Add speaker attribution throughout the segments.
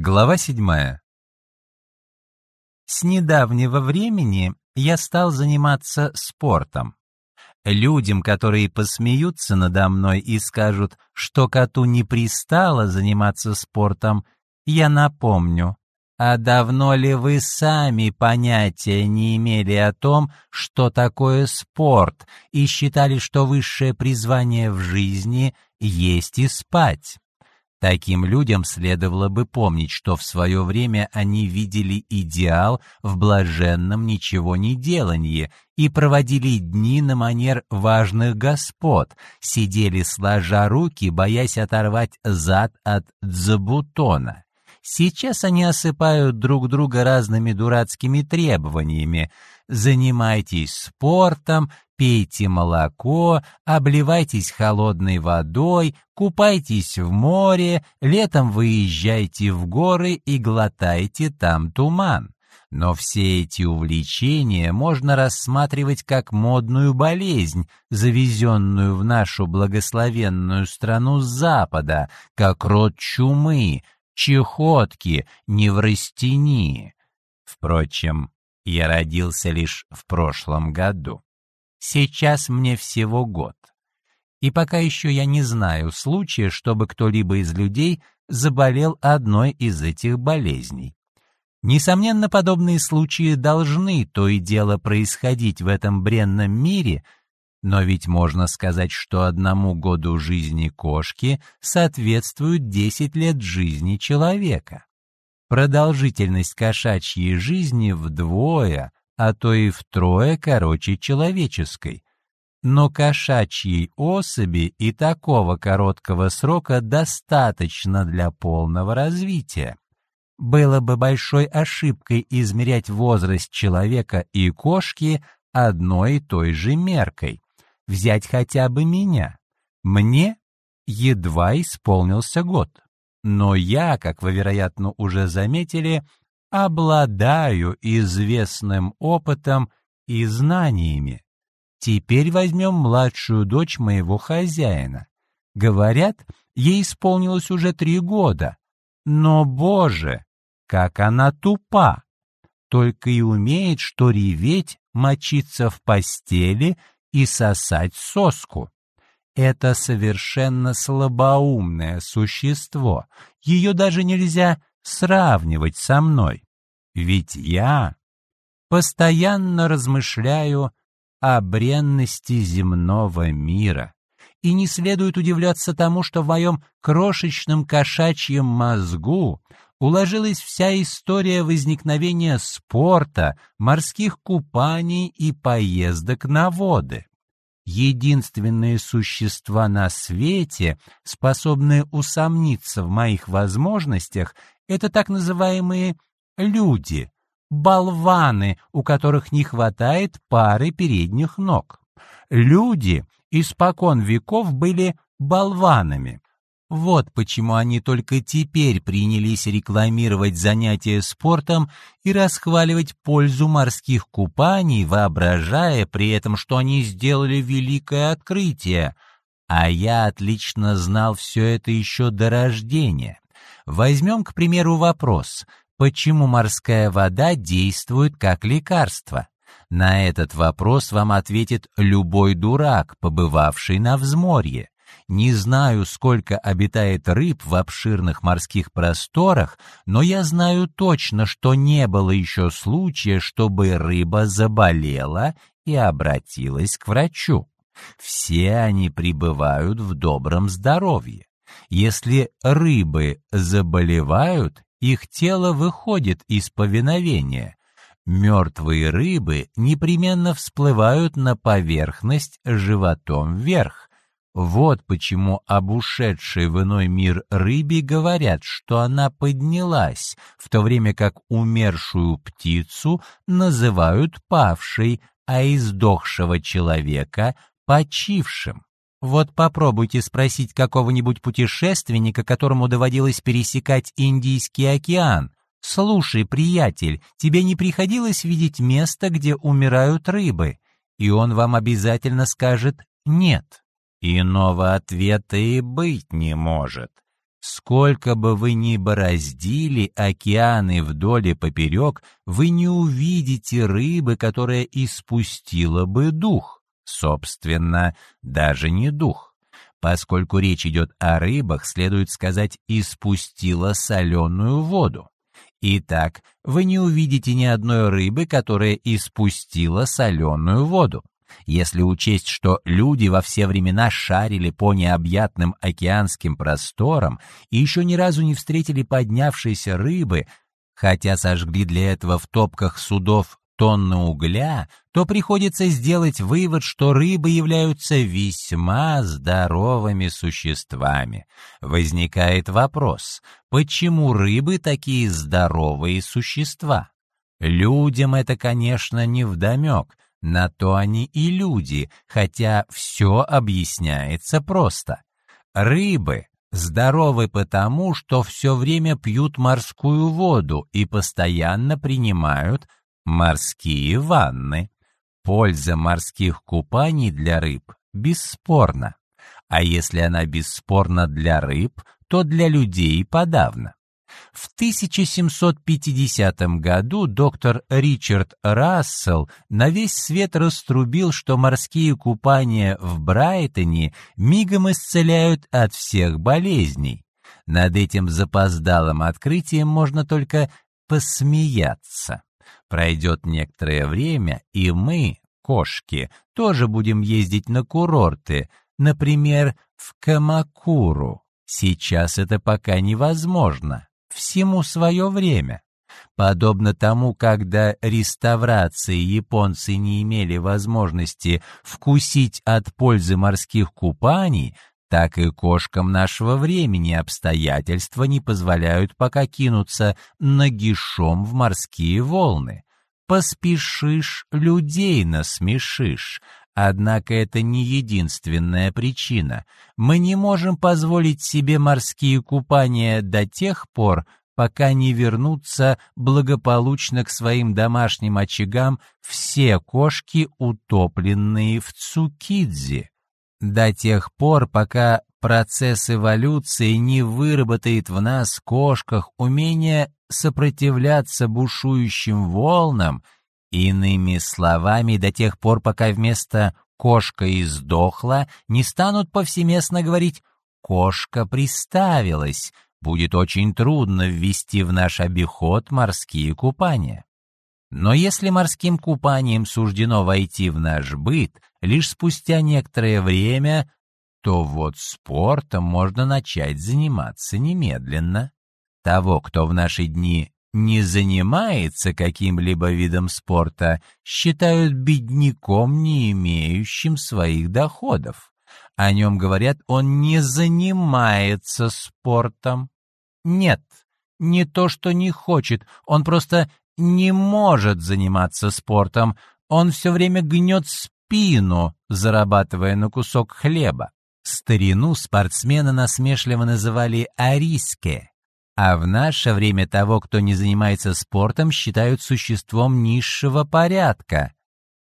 Speaker 1: Глава седьмая. С недавнего времени я стал заниматься спортом. Людям, которые посмеются надо мной и скажут, что коту не пристало заниматься спортом, я напомню, а давно ли вы сами понятия не имели о том, что такое спорт, и считали, что высшее призвание в жизни есть и спать? Таким людям следовало бы помнить, что в свое время они видели идеал в блаженном ничего не делании и проводили дни на манер важных господ, сидели сложа руки, боясь оторвать зад от дзабутона. Сейчас они осыпают друг друга разными дурацкими требованиями. Занимайтесь спортом, пейте молоко, обливайтесь холодной водой, купайтесь в море, летом выезжайте в горы и глотайте там туман. Но все эти увлечения можно рассматривать как модную болезнь, завезенную в нашу благословенную страну с Запада, как род чумы, чехотки, неврастении. Впрочем, я родился лишь в прошлом году. Сейчас мне всего год. И пока еще я не знаю случая, чтобы кто-либо из людей заболел одной из этих болезней. Несомненно, подобные случаи должны то и дело происходить в этом бренном мире, но ведь можно сказать, что одному году жизни кошки соответствует 10 лет жизни человека. Продолжительность кошачьей жизни вдвое, а то и втрое короче человеческой. Но кошачьей особи и такого короткого срока достаточно для полного развития. Было бы большой ошибкой измерять возраст человека и кошки одной и той же меркой. Взять хотя бы меня. Мне едва исполнился год. Но я, как вы, вероятно, уже заметили, обладаю известным опытом и знаниями. Теперь возьмем младшую дочь моего хозяина. Говорят, ей исполнилось уже три года. Но, боже, как она тупа! Только и умеет, что реветь, мочиться в постели и сосать соску. Это совершенно слабоумное существо. Ее даже нельзя сравнивать со мной. Ведь я постоянно размышляю о бренности земного мира. И не следует удивляться тому, что в моем крошечном кошачьем мозгу уложилась вся история возникновения спорта, морских купаний и поездок на воды. Единственные существа на свете, способные усомниться в моих возможностях, это так называемые люди, болваны, у которых не хватает пары передних ног. Люди испокон веков были болванами. Вот почему они только теперь принялись рекламировать занятия спортом и расхваливать пользу морских купаний, воображая при этом, что они сделали великое открытие. А я отлично знал все это еще до рождения. Возьмем, к примеру, вопрос, почему морская вода действует как лекарство? На этот вопрос вам ответит любой дурак, побывавший на взморье. Не знаю, сколько обитает рыб в обширных морских просторах, но я знаю точно, что не было еще случая, чтобы рыба заболела и обратилась к врачу. Все они пребывают в добром здоровье. Если рыбы заболевают, их тело выходит из повиновения. Мертвые рыбы непременно всплывают на поверхность животом вверх. Вот почему об ушедшей в иной мир рыбе говорят, что она поднялась, в то время как умершую птицу называют павшей, а издохшего человека — почившим. Вот попробуйте спросить какого-нибудь путешественника, которому доводилось пересекать Индийский океан. «Слушай, приятель, тебе не приходилось видеть место, где умирают рыбы?» И он вам обязательно скажет «нет». Иного ответа и быть не может. Сколько бы вы ни бороздили океаны вдоль и поперек, вы не увидите рыбы, которая испустила бы дух. Собственно, даже не дух. Поскольку речь идет о рыбах, следует сказать «испустила соленую воду». Итак, вы не увидите ни одной рыбы, которая испустила соленую воду. Если учесть, что люди во все времена шарили по необъятным океанским просторам и еще ни разу не встретили поднявшейся рыбы, хотя сожгли для этого в топках судов тонны угля, то приходится сделать вывод, что рыбы являются весьма здоровыми существами. Возникает вопрос, почему рыбы такие здоровые существа? Людям это, конечно, не вдомек, на то они и люди, хотя все объясняется просто. Рыбы здоровы потому, что все время пьют морскую воду и постоянно принимают морские ванны. Польза морских купаний для рыб бесспорна. А если она бесспорна для рыб, то для людей подавно. В 1750 году доктор Ричард Рассел на весь свет раструбил, что морские купания в Брайтоне мигом исцеляют от всех болезней. Над этим запоздалым открытием можно только посмеяться. Пройдет некоторое время, и мы, кошки, тоже будем ездить на курорты, например, в Камакуру. Сейчас это пока невозможно всему свое время. Подобно тому, когда реставрации японцы не имели возможности вкусить от пользы морских купаний, так и кошкам нашего времени обстоятельства не позволяют пока кинуться нагишом в морские волны. Поспешишь, людей насмешишь, Однако это не единственная причина. Мы не можем позволить себе морские купания до тех пор, пока не вернутся благополучно к своим домашним очагам все кошки, утопленные в Цукидзе. До тех пор, пока процесс эволюции не выработает в нас, кошках, умение сопротивляться бушующим волнам — Иными словами, до тех пор, пока вместо «кошка издохла» не станут повсеместно говорить «кошка приставилась», будет очень трудно ввести в наш обиход морские купания. Но если морским купанием суждено войти в наш быт лишь спустя некоторое время, то вот спортом можно начать заниматься немедленно. Того, кто в наши дни не занимается каким-либо видом спорта, считают бедняком, не имеющим своих доходов. О нем говорят, он не занимается спортом. Нет, не то, что не хочет, он просто не может заниматься спортом. Он все время гнет спину, зарабатывая на кусок хлеба. Старину спортсмена насмешливо называли «ариске», а в наше время того, кто не занимается спортом, считают существом низшего порядка.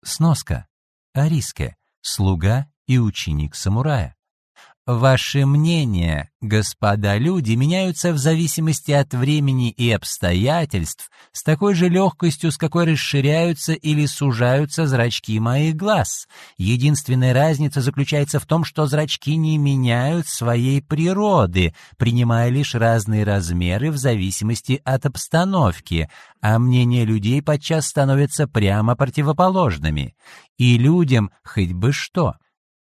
Speaker 1: Сноска. Ариске. Слуга и ученик самурая. Ваши мнения, господа люди, меняются в зависимости от времени и обстоятельств с такой же легкостью, с какой расширяются или сужаются зрачки моих глаз. Единственная разница заключается в том, что зрачки не меняют своей природы, принимая лишь разные размеры в зависимости от обстановки, а мнения людей подчас становятся прямо противоположными. И людям хоть бы что —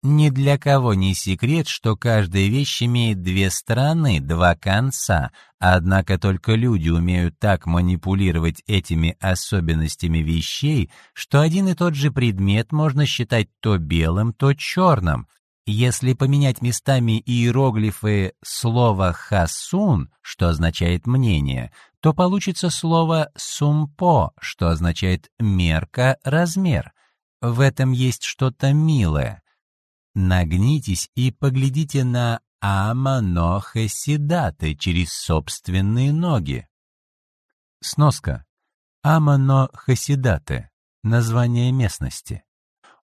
Speaker 1: ни для кого не секрет, что каждая вещь имеет две стороны, два конца, однако только люди умеют так манипулировать этими особенностями вещей, что один и тот же предмет можно считать то белым, то черным. Если поменять местами иероглифы слова «хасун», что означает «мнение», то получится слово «сумпо», что означает «мерка», «размер». В этом есть что-то милое. Нагнитесь и поглядите на Амано-Хасидаты через собственные ноги. Сноска. Амано-Хасидаты. Название местности.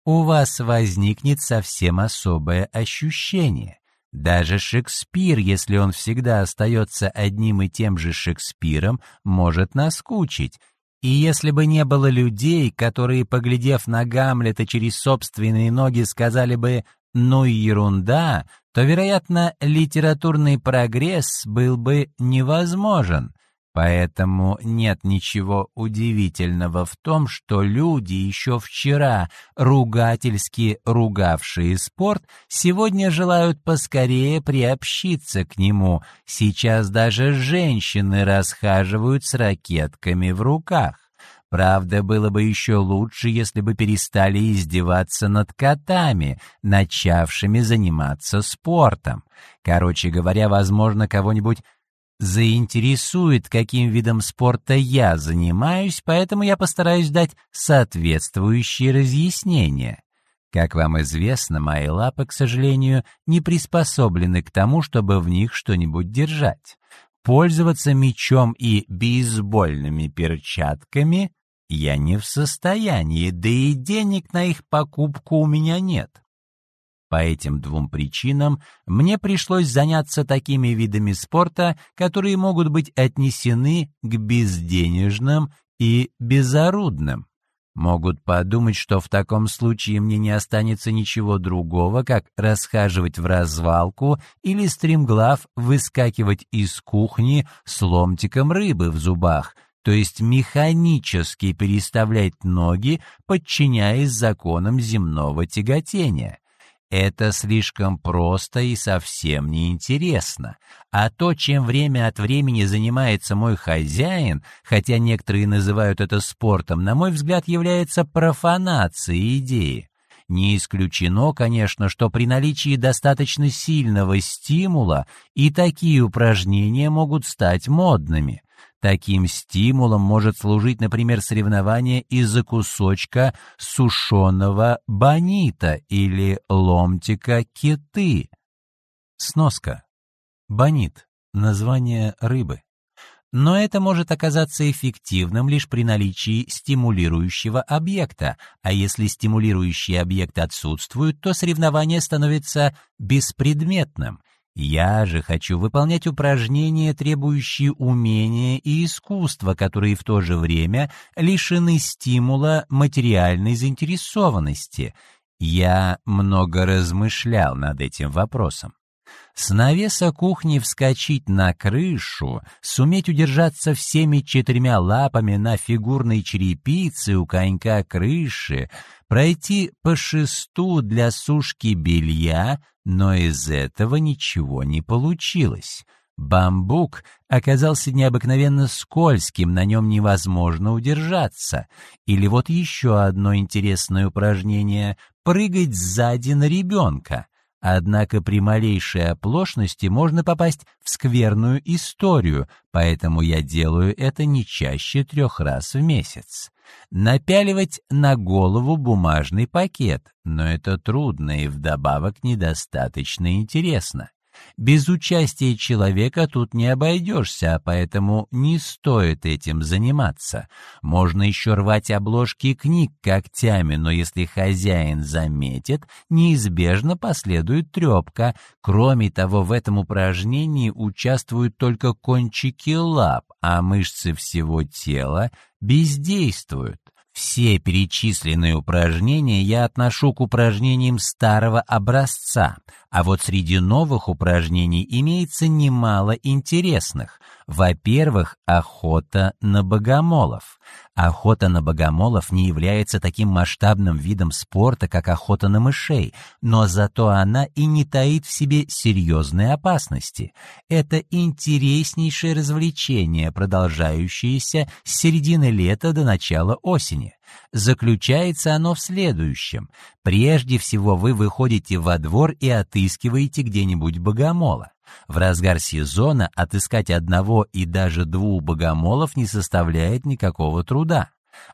Speaker 1: У вас возникнет совсем особое ощущение. Даже Шекспир, если он всегда остается одним и тем же Шекспиром, может наскучить. И если бы не было людей, которые, поглядев на Гамлета через собственные ноги, сказали бы «ну и ерунда», то, вероятно, литературный прогресс был бы невозможен. Поэтому нет ничего удивительного в том, что люди, еще вчера ругательски ругавшие спорт, сегодня желают поскорее приобщиться к нему. Сейчас даже женщины расхаживают с ракетками в руках. Правда, было бы еще лучше, если бы перестали издеваться над котами, начавшими заниматься спортом. Короче говоря, возможно, кого-нибудь заинтересует, каким видом спорта я занимаюсь, поэтому я постараюсь дать соответствующие разъяснения. Как вам известно, мои лапы, к сожалению, не приспособлены к тому, чтобы в них что-нибудь держать. Пользоваться мечом и бейсбольными перчатками я не в состоянии, да и денег на их покупку у меня нет. По этим двум причинам мне пришлось заняться такими видами спорта, которые могут быть отнесены к безденежным и безорудным. Могут подумать, что в таком случае мне не останется ничего другого, как расхаживать в развалку или стремглав выскакивать из кухни с ломтиком рыбы в зубах, то есть механически переставлять ноги, подчиняясь законам земного тяготения. Это слишком просто и совсем не интересно. А то, чем время от времени занимается мой хозяин, хотя некоторые называют это спортом, на мой взгляд, является профанацией идеи. Не исключено, конечно, что при наличии достаточно сильного стимула и такие упражнения могут стать модными. Таким стимулом может служить, например, соревнование из-за кусочка сушеного бонита или ломтика киты. Сноска. Бонит — название рыбы. Но это может оказаться эффективным лишь при наличии стимулирующего объекта, а если стимулирующий объект отсутствует, то соревнование становится беспредметным — я же хочу выполнять упражнения, требующие умения и искусства, которые в то же время лишены стимула материальной заинтересованности. Я много размышлял над этим вопросом. С навеса кухни вскочить на крышу, суметь удержаться всеми четырьмя лапами на фигурной черепице у конька крыши, пройти по шесту для сушки белья, но из этого ничего не получилось. Бамбук оказался необыкновенно скользким, на нем невозможно удержаться. Или вот еще одно интересное упражнение — прыгать сзади на ребенка. Однако при малейшей оплошности можно попасть в скверную историю, поэтому я делаю это не чаще трех раз в месяц. Напяливать на голову бумажный пакет, но это трудно и вдобавок недостаточно интересно. Без участия человека тут не обойдешься, поэтому не стоит этим заниматься. Можно еще рвать обложки книг когтями, но если хозяин заметит, неизбежно последует трепка. Кроме того, в этом упражнении участвуют только кончики лап, а мышцы всего тела бездействуют. Все перечисленные упражнения я отношу к упражнениям старого образца, а вот среди новых упражнений имеется немало интересных. Во-первых, охота на богомолов. Охота на богомолов не является таким масштабным видом спорта, как охота на мышей, но зато она и не таит в себе серьезной опасности. Это интереснейшее развлечение, продолжающееся с середины лета до начала осени. Заключается оно в следующем. Прежде всего вы выходите во двор и отыскиваете где-нибудь богомола. В разгар сезона отыскать одного и даже двух богомолов не составляет никакого труда.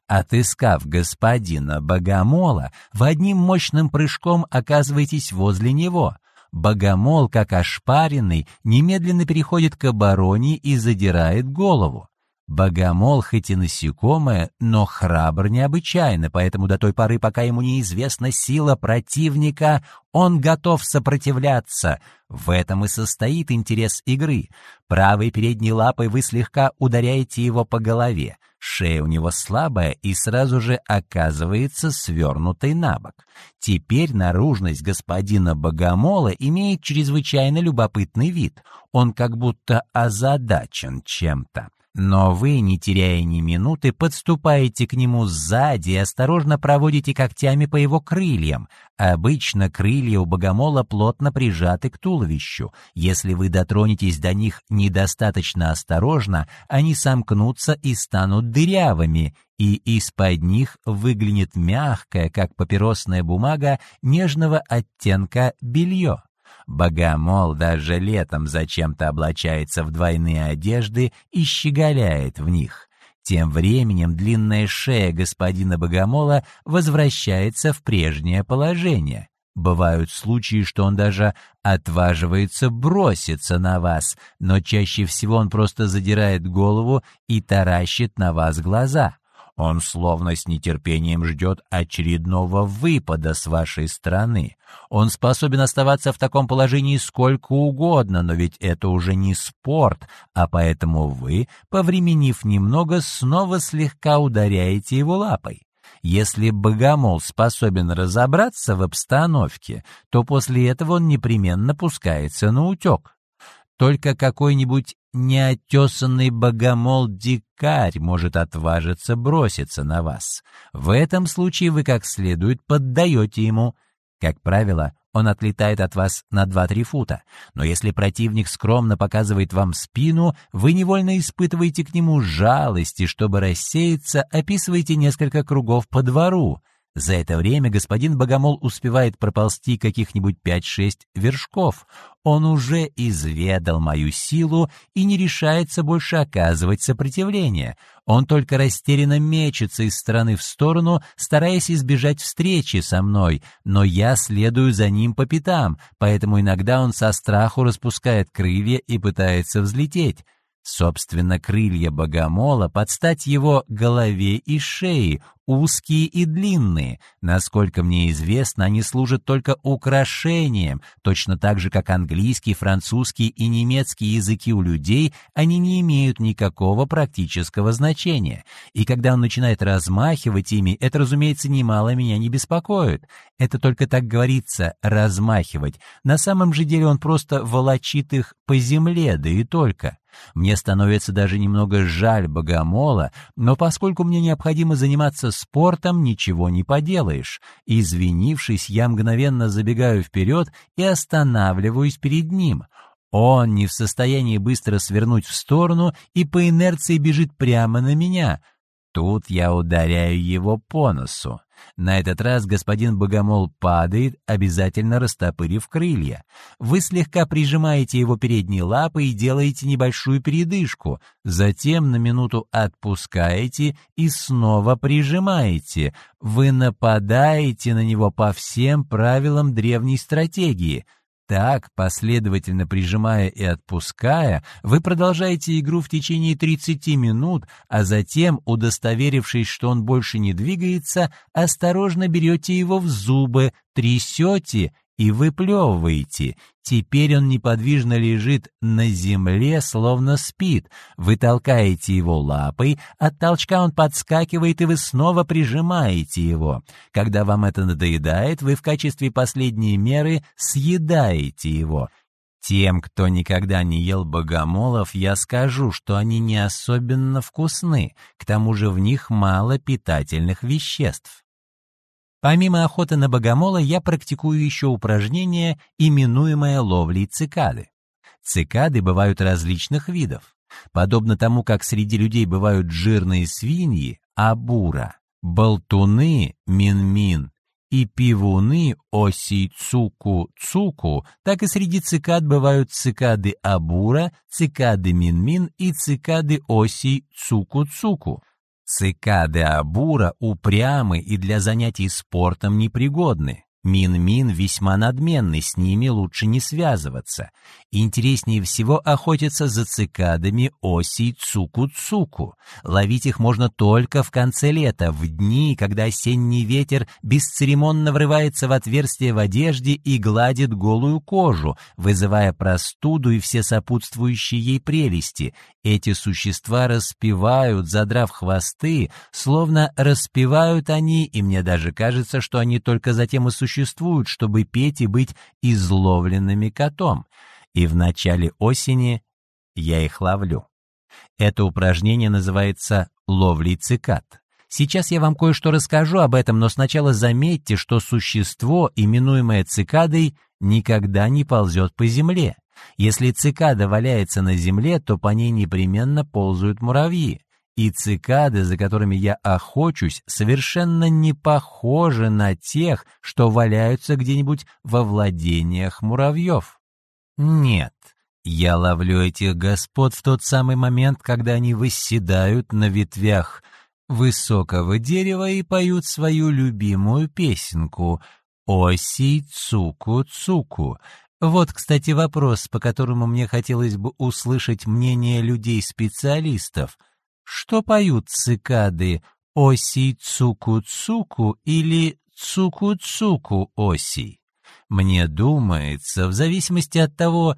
Speaker 1: Отыскав господина богомола, в одним мощным прыжком оказываетесь возле него. Богомол, как ошпаренный, немедленно переходит к обороне и задирает голову. Богомол хоть и насекомое, но храбр необычайно, поэтому до той поры, пока ему неизвестна сила противника, он готов сопротивляться. В этом и состоит интерес игры. Правой передней лапой вы слегка ударяете его по голове. Шея у него слабая и сразу же оказывается свернутой на бок. Теперь наружность господина Богомола имеет чрезвычайно любопытный вид. Он как будто озадачен чем-то. Но вы, не теряя ни минуты, подступаете к нему сзади и осторожно проводите когтями по его крыльям. Обычно крылья у богомола плотно прижаты к туловищу. Если вы дотронетесь до них недостаточно осторожно, они сомкнутся и станут дырявыми, и из-под них выглянет мягкое, как папиросная бумага, нежного оттенка белье. Богомол даже летом зачем-то облачается в двойные одежды и щеголяет в них. Тем временем длинная шея господина Богомола возвращается в прежнее положение. Бывают случаи, что он даже отваживается броситься на вас, но чаще всего он просто задирает голову и таращит на вас глаза. Он словно с нетерпением ждет очередного выпада с вашей стороны. Он способен оставаться в таком положении сколько угодно, но ведь это уже не спорт, а поэтому вы, повременив немного, снова слегка ударяете его лапой. Если богомол способен разобраться в обстановке, то после этого он непременно пускается на утек. Только какой-нибудь неотесанный богомол-дикарь может отважиться броситься на вас. В этом случае вы как следует поддаете ему. Как правило, он отлетает от вас на 2-3 фута, но если противник скромно показывает вам спину, вы невольно испытываете к нему жалость и, чтобы рассеяться, описываете несколько кругов по двору. За это время господин Богомол успевает проползти каких-нибудь пять-шесть вершков. Он уже изведал мою силу и не решается больше оказывать сопротивление. Он только растерянно мечется из стороны в сторону, стараясь избежать встречи со мной, но я следую за ним по пятам, поэтому иногда он со страху распускает крылья и пытается взлететь. Собственно, крылья богомола под стать его голове и шее, узкие и длинные. Насколько мне известно, они служат только украшением, точно так же, как английский, французский и немецкий языки у людей, они не имеют никакого практического значения. И когда он начинает размахивать ими, это, разумеется, немало меня не беспокоит. Это только так говорится «размахивать». На самом же деле он просто волочит их по земле, да и только. Мне становится даже немного жаль богомола, но поскольку мне необходимо заниматься спортом, ничего не поделаешь. Извинившись, я мгновенно забегаю вперед и останавливаюсь перед ним. Он не в состоянии быстро свернуть в сторону и по инерции бежит прямо на меня. Тут я ударяю его по носу. На этот раз господин Богомол падает, обязательно растопырив крылья. Вы слегка прижимаете его передние лапы и делаете небольшую передышку, затем на минуту отпускаете и снова прижимаете. Вы нападаете на него по всем правилам древней стратегии — так, последовательно прижимая и отпуская, вы продолжаете игру в течение 30 минут, а затем, удостоверившись, что он больше не двигается, осторожно берете его в зубы, трясете и выплевываете. Теперь он неподвижно лежит на земле, словно спит. Вы толкаете его лапой, от толчка он подскакивает, и вы снова прижимаете его. Когда вам это надоедает, вы в качестве последней меры съедаете его. Тем, кто никогда не ел богомолов, я скажу, что они не особенно вкусны, к тому же в них мало питательных веществ. Помимо охоты на богомола, я практикую еще упражнение, именуемое ловлей цикады. Цикады бывают различных видов. Подобно тому, как среди людей бывают жирные свиньи, абура, болтуны, мин-мин и пивуны оси-цуку-цуку, так и среди цикад бывают цикады абура, цикады мин-мин и цикады оси-цуку-цуку. Цикады Абура упрямы и для занятий спортом непригодны. Мин-Мин весьма надменный, с ними лучше не связываться. Интереснее всего охотиться за цикадами осей цуку-цуку. Ловить их можно только в конце лета, в дни, когда осенний ветер бесцеремонно врывается в отверстие в одежде и гладит голую кожу, вызывая простуду и все сопутствующие ей прелести. Эти существа распевают, задрав хвосты, словно распевают они, и мне даже кажется, что они только затем и существуют, чтобы петь и быть изловленными котом. И в начале осени я их ловлю. Это упражнение называется «ловлей цикад». Сейчас я вам кое-что расскажу об этом, но сначала заметьте, что существо, именуемое цикадой, никогда не ползет по земле. Если цикада валяется на земле, то по ней непременно ползают муравьи. И цикады, за которыми я охочусь, совершенно не похожи на тех, что валяются где-нибудь во владениях муравьев. Нет, я ловлю этих господ в тот самый момент, когда они восседают на ветвях высокого дерева и поют свою любимую песенку «Оси цуку-цуку», вот, кстати, вопрос, по которому мне хотелось бы услышать мнение людей-специалистов. Что поют цикады оси цуку-цуку или цуку-цуку оси? Мне думается, в зависимости от того,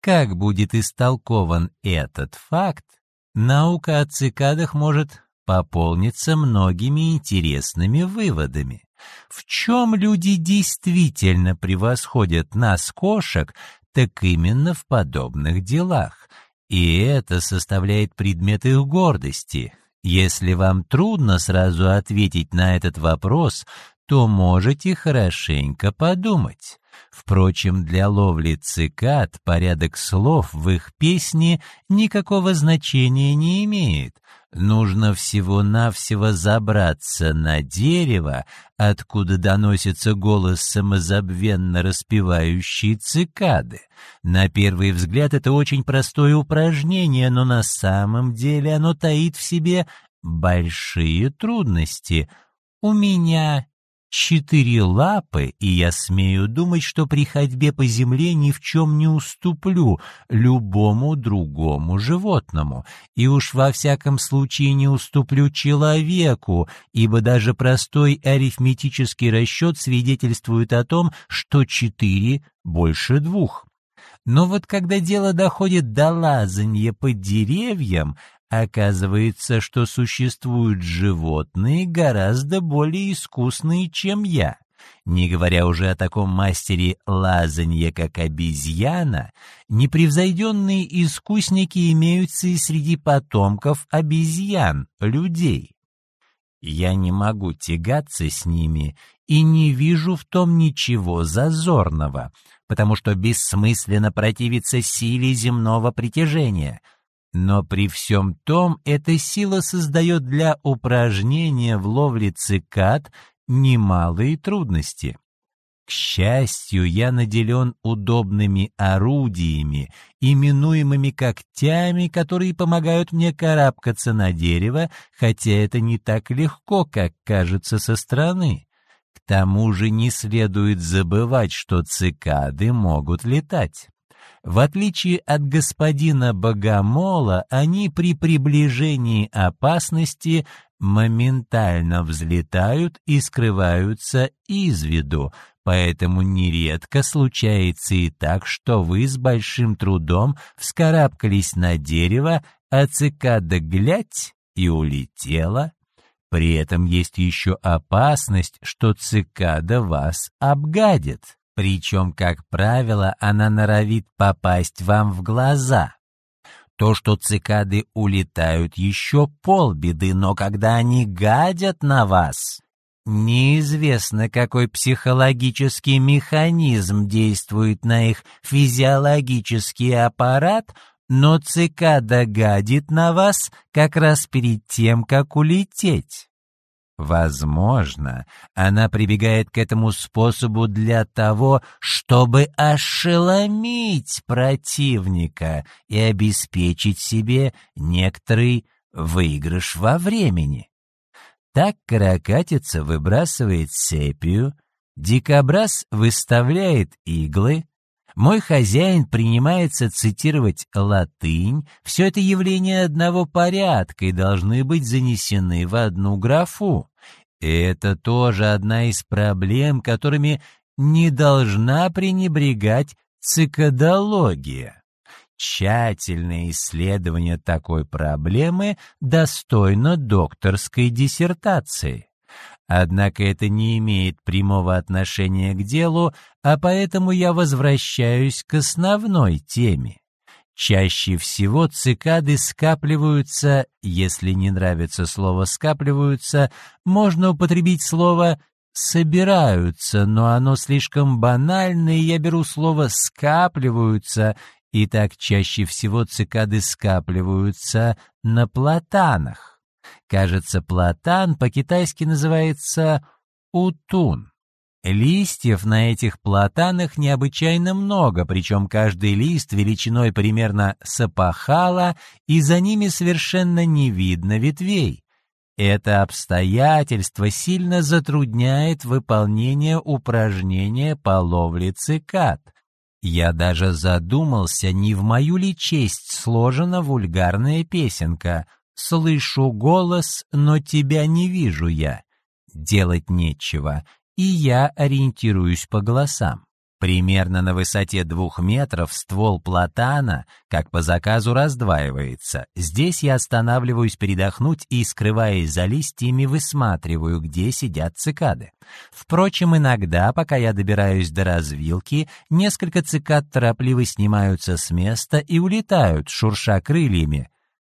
Speaker 1: как будет истолкован этот факт, наука о цикадах может пополниться многими интересными выводами. В чем люди действительно превосходят нас, кошек, так именно в подобных делах. И это составляет предмет их гордости. Если вам трудно сразу ответить на этот вопрос, то можете хорошенько подумать. Впрочем, для ловли цикад порядок слов в их песне никакого значения не имеет. Нужно всего-навсего забраться на дерево, откуда доносится голос самозабвенно распевающей цикады. На первый взгляд это очень простое упражнение, но на самом деле оно таит в себе большие трудности. У меня четыре лапы, и я смею думать, что при ходьбе по земле ни в чем не уступлю любому другому животному, и уж во всяком случае не уступлю человеку, ибо даже простой арифметический расчет свидетельствует о том, что четыре больше двух. Но вот когда дело доходит до лазанья под деревьям, Оказывается, что существуют животные гораздо более искусные, чем я. Не говоря уже о таком мастере лазанья, как обезьяна, непревзойденные искусники имеются и среди потомков обезьян, людей. Я не могу тягаться с ними и не вижу в том ничего зазорного, потому что бессмысленно противиться силе земного притяжения — но при всем том эта сила создает для упражнения в ловле цикад немалые трудности. К счастью, я наделен удобными орудиями, именуемыми когтями, которые помогают мне карабкаться на дерево, хотя это не так легко, как кажется со стороны. К тому же не следует забывать, что цикады могут летать. В отличие от господина Богомола, они при приближении опасности моментально взлетают и скрываются из виду, поэтому нередко случается и так, что вы с большим трудом вскарабкались на дерево, а цикада глядь и улетела. При этом есть еще опасность, что цикада вас обгадит. Причем, как правило, она норовит попасть вам в глаза. То, что цикады улетают, еще полбеды, но когда они гадят на вас, неизвестно, какой психологический механизм действует на их физиологический аппарат, но цикада гадит на вас как раз перед тем, как улететь. Возможно, она прибегает к этому способу для того, чтобы ошеломить противника и обеспечить себе некоторый выигрыш во времени. Так каракатица выбрасывает сепию, Дикобраз выставляет иглы, мой хозяин принимается цитировать латынь, все это явления одного порядка и должны быть занесены в одну графу. Это тоже одна из проблем, которыми не должна пренебрегать цикадология. Тщательное исследование такой проблемы достойно докторской диссертации. Однако это не имеет прямого отношения к делу, а поэтому я возвращаюсь к основной теме. Чаще всего цикады скапливаются, если не нравится слово «скапливаются», можно употребить слово «собираются», но оно слишком банальное, и я беру слово «скапливаются», и так чаще всего цикады скапливаются на платанах. Кажется, платан по-китайски называется утун. Листьев на этих платанах необычайно много, причем каждый лист величиной примерно с опахала, и за ними совершенно не видно ветвей. Это обстоятельство сильно затрудняет выполнение упражнения по ловле цикад. Я даже задумался, не в мою ли честь сложена вульгарная песенка Слышу голос, но тебя не вижу я. Делать нечего, и я ориентируюсь по голосам. Примерно на высоте двух метров ствол платана, как по заказу, раздваивается. Здесь я останавливаюсь передохнуть и, скрываясь за листьями, высматриваю, где сидят цикады. Впрочем, иногда, пока я добираюсь до развилки, несколько цикад торопливо снимаются с места и улетают, шурша крыльями,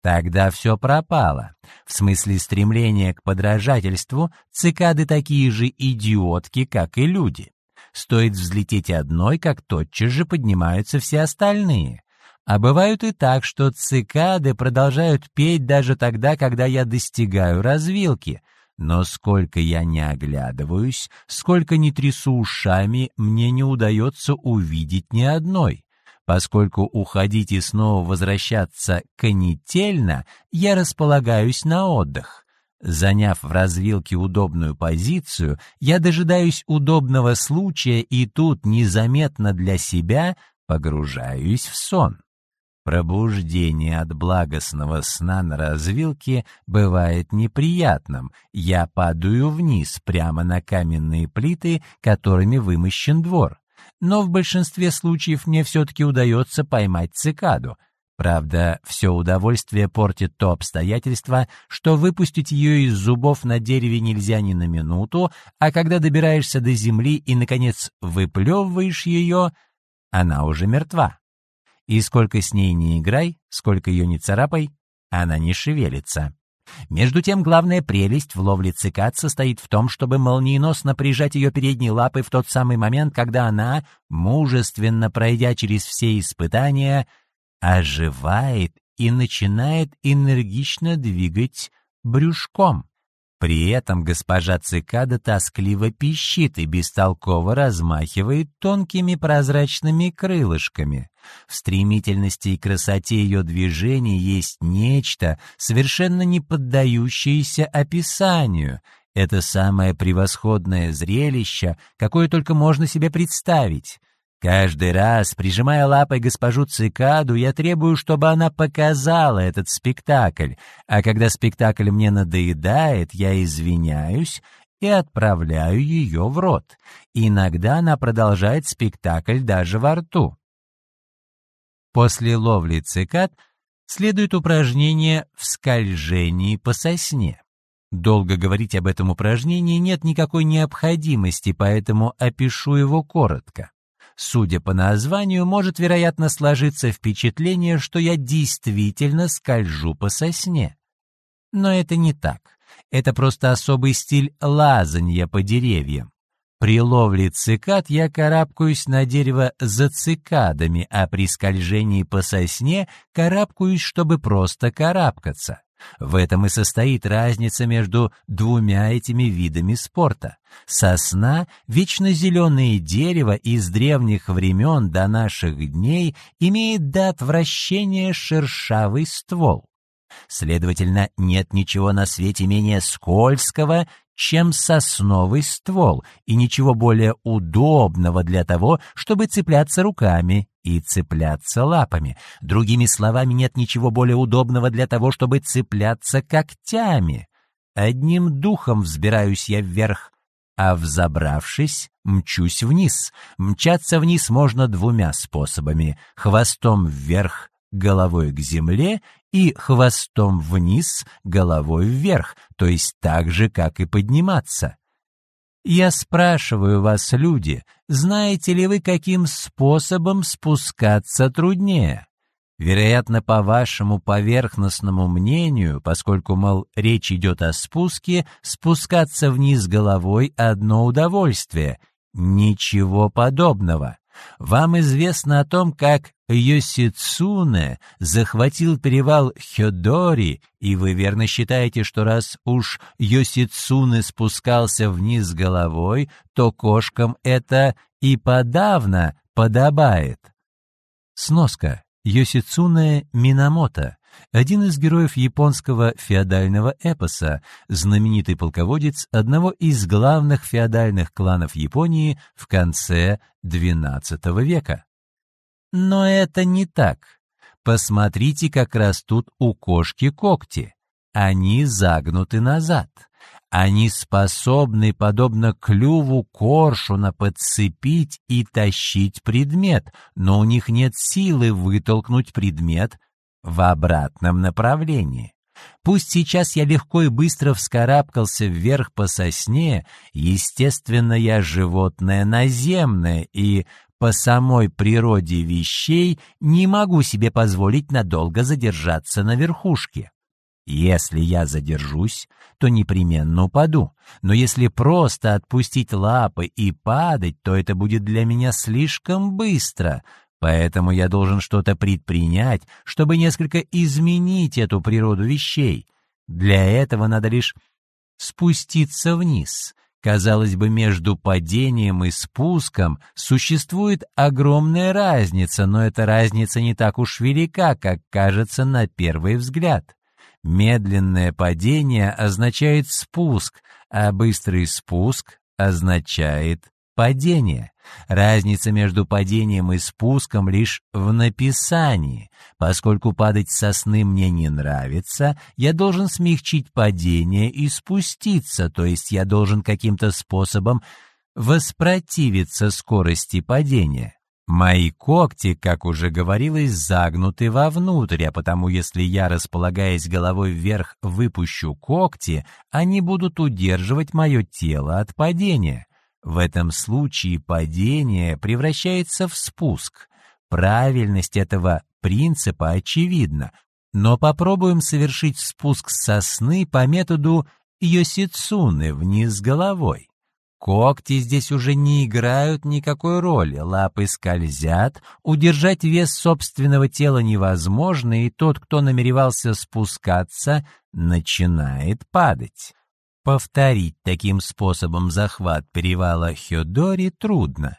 Speaker 1: Тогда все пропало. В смысле стремления к подражательству цикады такие же идиотки, как и люди. Стоит взлететь одной, как тотчас же поднимаются все остальные. А бывают и так, что цикады продолжают петь даже тогда, когда я достигаю развилки. Но сколько я не оглядываюсь, сколько не трясу ушами, мне не удается увидеть ни одной. Поскольку уходить и снова возвращаться конетельно, я располагаюсь на отдых. Заняв в развилке удобную позицию, я дожидаюсь удобного случая и тут незаметно для себя погружаюсь в сон. Пробуждение от благостного сна на развилке бывает неприятным. Я падаю вниз прямо на каменные плиты, которыми вымощен двор но в большинстве случаев мне все-таки удается поймать цикаду. Правда, все удовольствие портит то обстоятельство, что выпустить ее из зубов на дереве нельзя ни на минуту, а когда добираешься до земли и, наконец, выплевываешь ее, она уже мертва. И сколько с ней не играй, сколько ее не царапай, она не шевелится. Между тем, главная прелесть в ловле цикад состоит в том, чтобы молниеносно прижать ее передней лапой в тот самый момент, когда она, мужественно пройдя через все испытания, оживает и начинает энергично двигать брюшком. При этом госпожа цикада тоскливо пищит и бестолково размахивает тонкими прозрачными крылышками. В стремительности и красоте ее движений есть нечто, совершенно не поддающееся описанию. Это самое превосходное зрелище, какое только можно себе представить. Каждый раз, прижимая лапой госпожу Цикаду, я требую, чтобы она показала этот спектакль, а когда спектакль мне надоедает, я извиняюсь и отправляю ее в рот. Иногда она продолжает спектакль даже во рту. После ловли цикад следует упражнение в скольжении по сосне. Долго говорить об этом упражнении нет никакой необходимости, поэтому опишу его коротко. Судя по названию, может, вероятно, сложиться впечатление, что я действительно скольжу по сосне. Но это не так. Это просто особый стиль лазанья по деревьям. При ловле цикад я карабкаюсь на дерево за цикадами, а при скольжении по сосне карабкаюсь, чтобы просто карабкаться. В этом и состоит разница между двумя этими видами спорта. Сосна — вечно зеленое дерево из древних времен до наших дней имеет до отвращения шершавый ствол. Следовательно, нет ничего на свете менее скользкого, чем сосновый ствол, и ничего более удобного для того, чтобы цепляться руками и цепляться лапами. Другими словами, нет ничего более удобного для того, чтобы цепляться когтями. Одним духом взбираюсь я вверх, а взобравшись, мчусь вниз. Мчаться вниз можно двумя способами — хвостом вверх, головой к земле и хвостом вниз, головой вверх, то есть так же, как и подниматься. Я спрашиваю вас, люди, знаете ли вы, каким способом спускаться труднее? Вероятно, по вашему поверхностному мнению, поскольку, мол, речь идет о спуске, спускаться вниз головой — одно удовольствие. Ничего подобного. Вам известно о том, как Йосицуне захватил перевал Хёдори, и вы верно считаете, что раз уж Йосицуне спускался вниз головой, то кошкам это и подавно подобает. Сноска. Йосицуне Минамото, один из героев японского феодального эпоса, знаменитый полководец одного из главных феодальных кланов Японии в конце XII века. Но это не так. Посмотрите, как растут у кошки когти. Они загнуты назад. Они способны, подобно клюву коршуна, подцепить и тащить предмет, но у них нет силы вытолкнуть предмет в обратном направлении. Пусть сейчас я легко и быстро вскарабкался вверх по сосне, естественно, я животное наземное и по самой природе вещей не могу себе позволить надолго задержаться на верхушке. Если я задержусь, то непременно упаду. Но если просто отпустить лапы и падать, то это будет для меня слишком быстро. Поэтому я должен что-то предпринять, чтобы несколько изменить эту природу вещей. Для этого надо лишь спуститься вниз. Казалось бы, между падением и спуском существует огромная разница, но эта разница не так уж велика, как кажется на первый взгляд. Медленное падение означает спуск, а быстрый спуск означает падение. Разница между падением и спуском лишь в написании. Поскольку падать сосны мне не нравится, я должен смягчить падение и спуститься, то есть я должен каким-то способом воспротивиться скорости падения. Мои когти, как уже говорилось, загнуты вовнутрь, а потому если я, располагаясь головой вверх, выпущу когти, они будут удерживать мое тело от падения. В этом случае падение превращается в спуск. Правильность этого принципа очевидна, но попробуем совершить спуск сосны по методу Йосицуны вниз головой. Когти здесь уже не играют никакой роли, лапы скользят, удержать вес собственного тела невозможно, и тот, кто намеревался спускаться, начинает падать. Повторить таким способом захват перевала Хёдори трудно.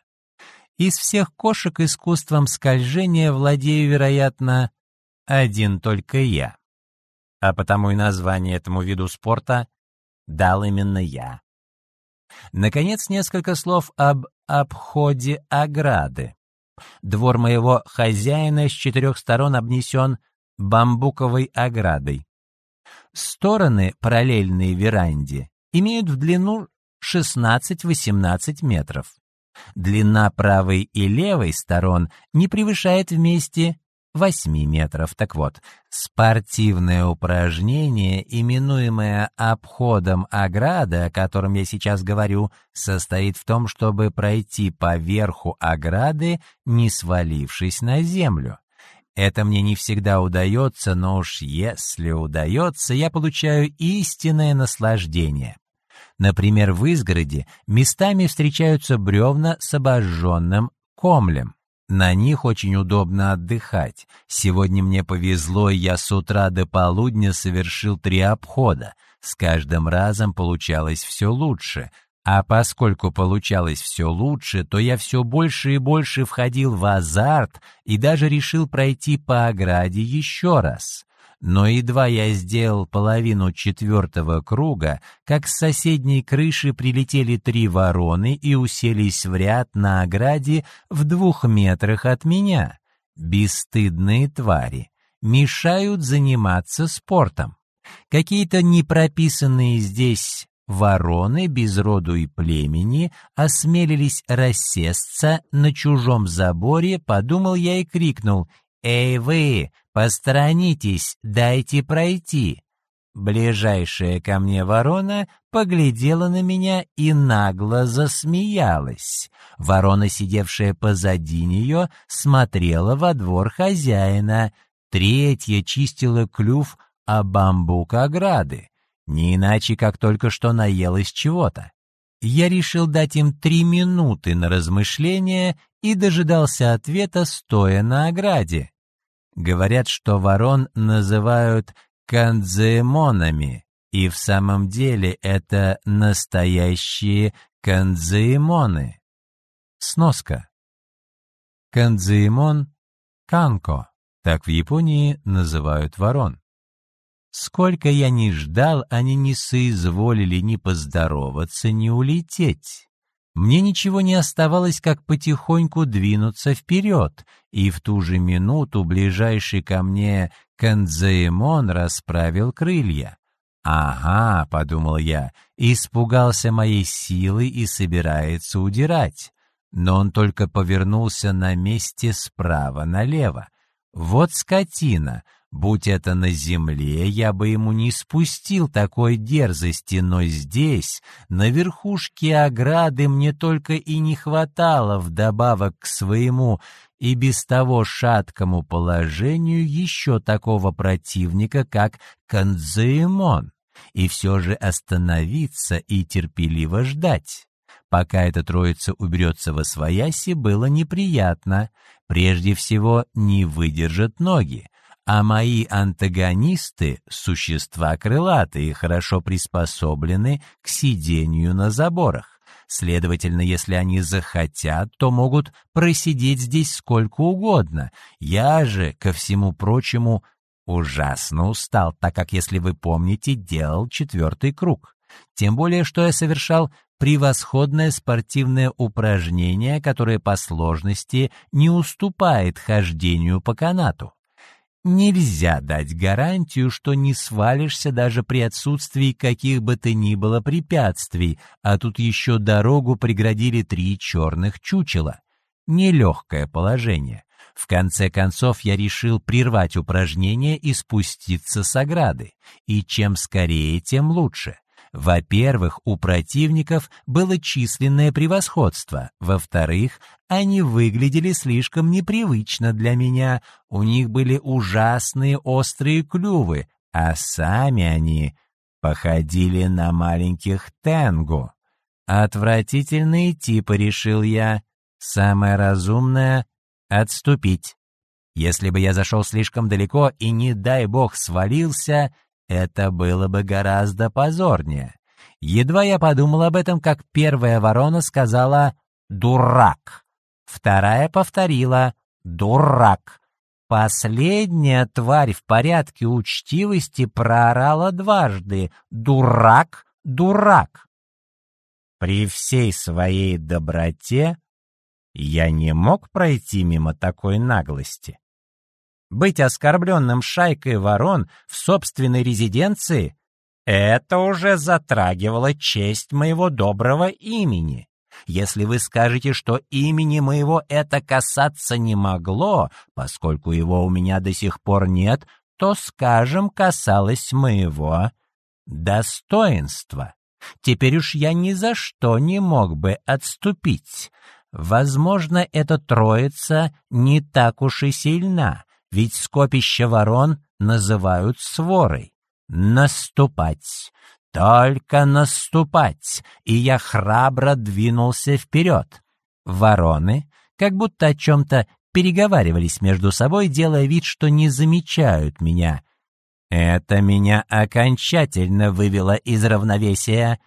Speaker 1: Из всех кошек искусством скольжения владею, вероятно, один только я. А потому и название этому виду спорта дал именно я. Наконец, несколько слов об обходе ограды. Двор моего хозяина с четырех сторон обнесен бамбуковой оградой. Стороны, параллельные веранде, имеют в длину 16-18 метров. Длина правой и левой сторон не превышает вместе 8 метров. Так вот, спортивное упражнение, именуемое обходом ограды, о котором я сейчас говорю, состоит в том, чтобы пройти по верху ограды, не свалившись на землю. Это мне не всегда удается, но уж если удается, я получаю истинное наслаждение. Например, в изгороде местами встречаются бревна с обожженным комлем. На них очень удобно отдыхать. Сегодня мне повезло, я с утра до полудня совершил три обхода. С каждым разом получалось все лучше. А поскольку получалось все лучше, то я все больше и больше входил в азарт и даже решил пройти по ограде еще раз. Но едва я сделал половину четвертого круга, как с соседней крыши прилетели три вороны и уселись в ряд на ограде в двух метрах от меня. Бесстыдные твари мешают заниматься спортом. Какие-то непрописанные здесь вороны без роду и племени осмелились рассесться на чужом заборе, подумал я и крикнул «Эй вы, посторонитесь, дайте пройти!» Ближайшая ко мне ворона поглядела на меня и нагло засмеялась. Ворона, сидевшая позади нее, смотрела во двор хозяина. Третья чистила клюв о бамбук ограды. Не иначе, как только что наелась чего-то. Я решил дать им три минуты на размышление и дожидался ответа, стоя на ограде. Говорят, что ворон называют канзеемонами, и в самом деле это настоящие канзеемоны. Сноска. Канзеемон — канко, так в Японии называют ворон. Сколько я ни ждал, они не соизволили ни поздороваться, ни улететь. Мне ничего не оставалось, как потихоньку двинуться вперед, и в ту же минуту ближайший ко мне Канзаэмон расправил крылья. «Ага», — подумал я, — испугался моей силы и собирается удирать. Но он только повернулся на месте справа налево. Вот скотина, Будь это на земле, я бы ему не спустил такой дерзости, но здесь, на верхушке ограды, мне только и не хватало вдобавок к своему и без того шаткому положению еще такого противника, как Канзаимон, и все же остановиться и терпеливо ждать. Пока эта троица уберется во свояси, было неприятно. Прежде всего, не выдержат ноги а мои антагонисты — существа крылатые, хорошо приспособлены к сидению на заборах. Следовательно, если они захотят, то могут просидеть здесь сколько угодно. Я же, ко всему прочему, ужасно устал, так как, если вы помните, делал четвертый круг. Тем более, что я совершал превосходное спортивное упражнение, которое по сложности не уступает хождению по канату. Нельзя дать гарантию, что не свалишься даже при отсутствии каких бы то ни было препятствий, а тут еще дорогу преградили три черных чучела. Нелегкое положение. В конце концов я решил прервать упражнение и спуститься с ограды. И чем скорее, тем лучше. Во-первых, у противников было численное превосходство. Во-вторых, они выглядели слишком непривычно для меня. У них были ужасные острые клювы, а сами они походили на маленьких тенгу. Отвратительные типы, решил я. Самое разумное — отступить. Если бы я зашел слишком далеко и, не дай бог, свалился, это было бы гораздо позорнее. Едва я подумал об этом, как первая ворона сказала «дурак». Вторая повторила «дурак». Последняя тварь в порядке учтивости проорала дважды «дурак, дурак». При всей своей доброте я не мог пройти мимо такой наглости. Быть оскорбленным шайкой ворон в собственной резиденции — это уже затрагивало честь моего доброго имени. Если вы скажете, что имени моего это касаться не могло, поскольку его у меня до сих пор нет, то, скажем, касалось моего достоинства. Теперь уж я ни за что не мог бы отступить. Возможно, эта троица не так уж и сильна, ведь скопище ворон называют сворой. Наступать, только наступать, и я храбро двинулся вперед. Вороны, как будто о чем-то переговаривались между собой, делая вид, что не замечают меня. Это меня окончательно вывело из равновесия.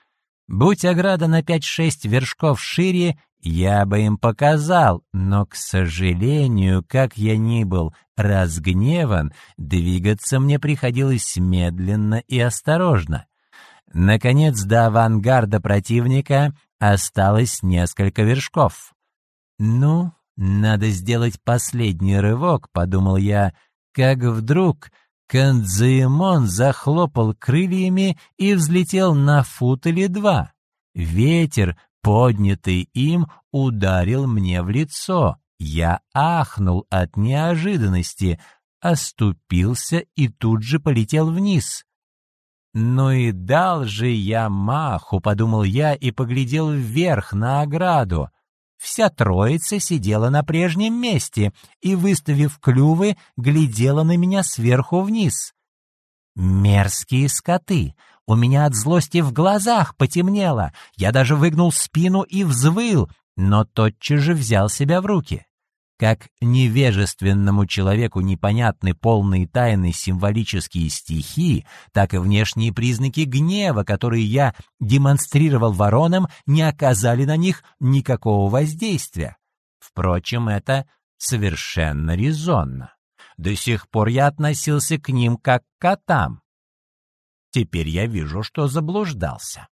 Speaker 1: Будь ограда на пять-шесть вершков шире, я бы им показал, но, к сожалению, как я ни был разгневан, двигаться мне приходилось медленно и осторожно. Наконец, до авангарда противника осталось несколько вершков. «Ну, надо сделать последний рывок», — подумал я, как вдруг Кандзиемон захлопал крыльями и взлетел на фут или два. Ветер, поднятый им, ударил мне в лицо. Я ахнул от неожиданности, оступился и тут же полетел вниз. «Ну и дал же я маху», — подумал я и поглядел вверх на ограду. Вся троица сидела на прежнем месте и, выставив клювы, глядела на меня сверху вниз. Мерзкие скоты! У меня от злости в глазах потемнело. Я даже выгнул спину и взвыл, но тотчас же взял себя в руки. Как невежественному человеку непонятны полные тайны символические стихи, так и внешние признаки гнева, которые я демонстрировал воронам, не оказали на них никакого воздействия. Впрочем, это совершенно резонно. До сих пор я относился к ним как к котам. Теперь я вижу, что заблуждался.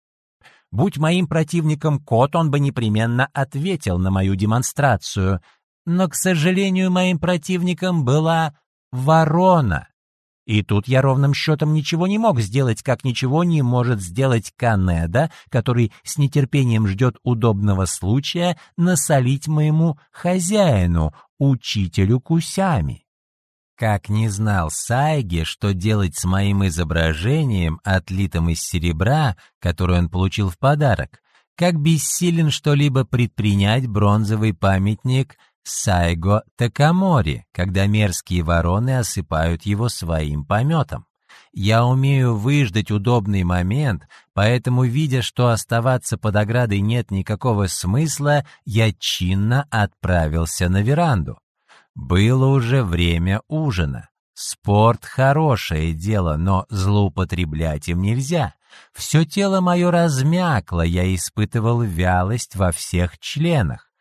Speaker 1: Будь моим противником кот, он бы непременно ответил на мою демонстрацию — но, к сожалению, моим противником была ворона. И тут я ровным счетом ничего не мог сделать, как ничего не может сделать Канеда, который с нетерпением ждет удобного случая насолить моему хозяину, учителю Кусями. Как не знал Сайги, что делать с моим изображением, отлитым из серебра, которое он получил в подарок, как бессилен что-либо предпринять бронзовый памятник Сайго Такамори, когда мерзкие вороны осыпают его своим пометом. Я умею выждать удобный момент, поэтому, видя, что оставаться под оградой нет никакого смысла, я чинно отправился на веранду. Было уже время ужина. Спорт — хорошее дело, но злоупотреблять им нельзя. Все тело мое размякло, я испытывал вялость во всех членах.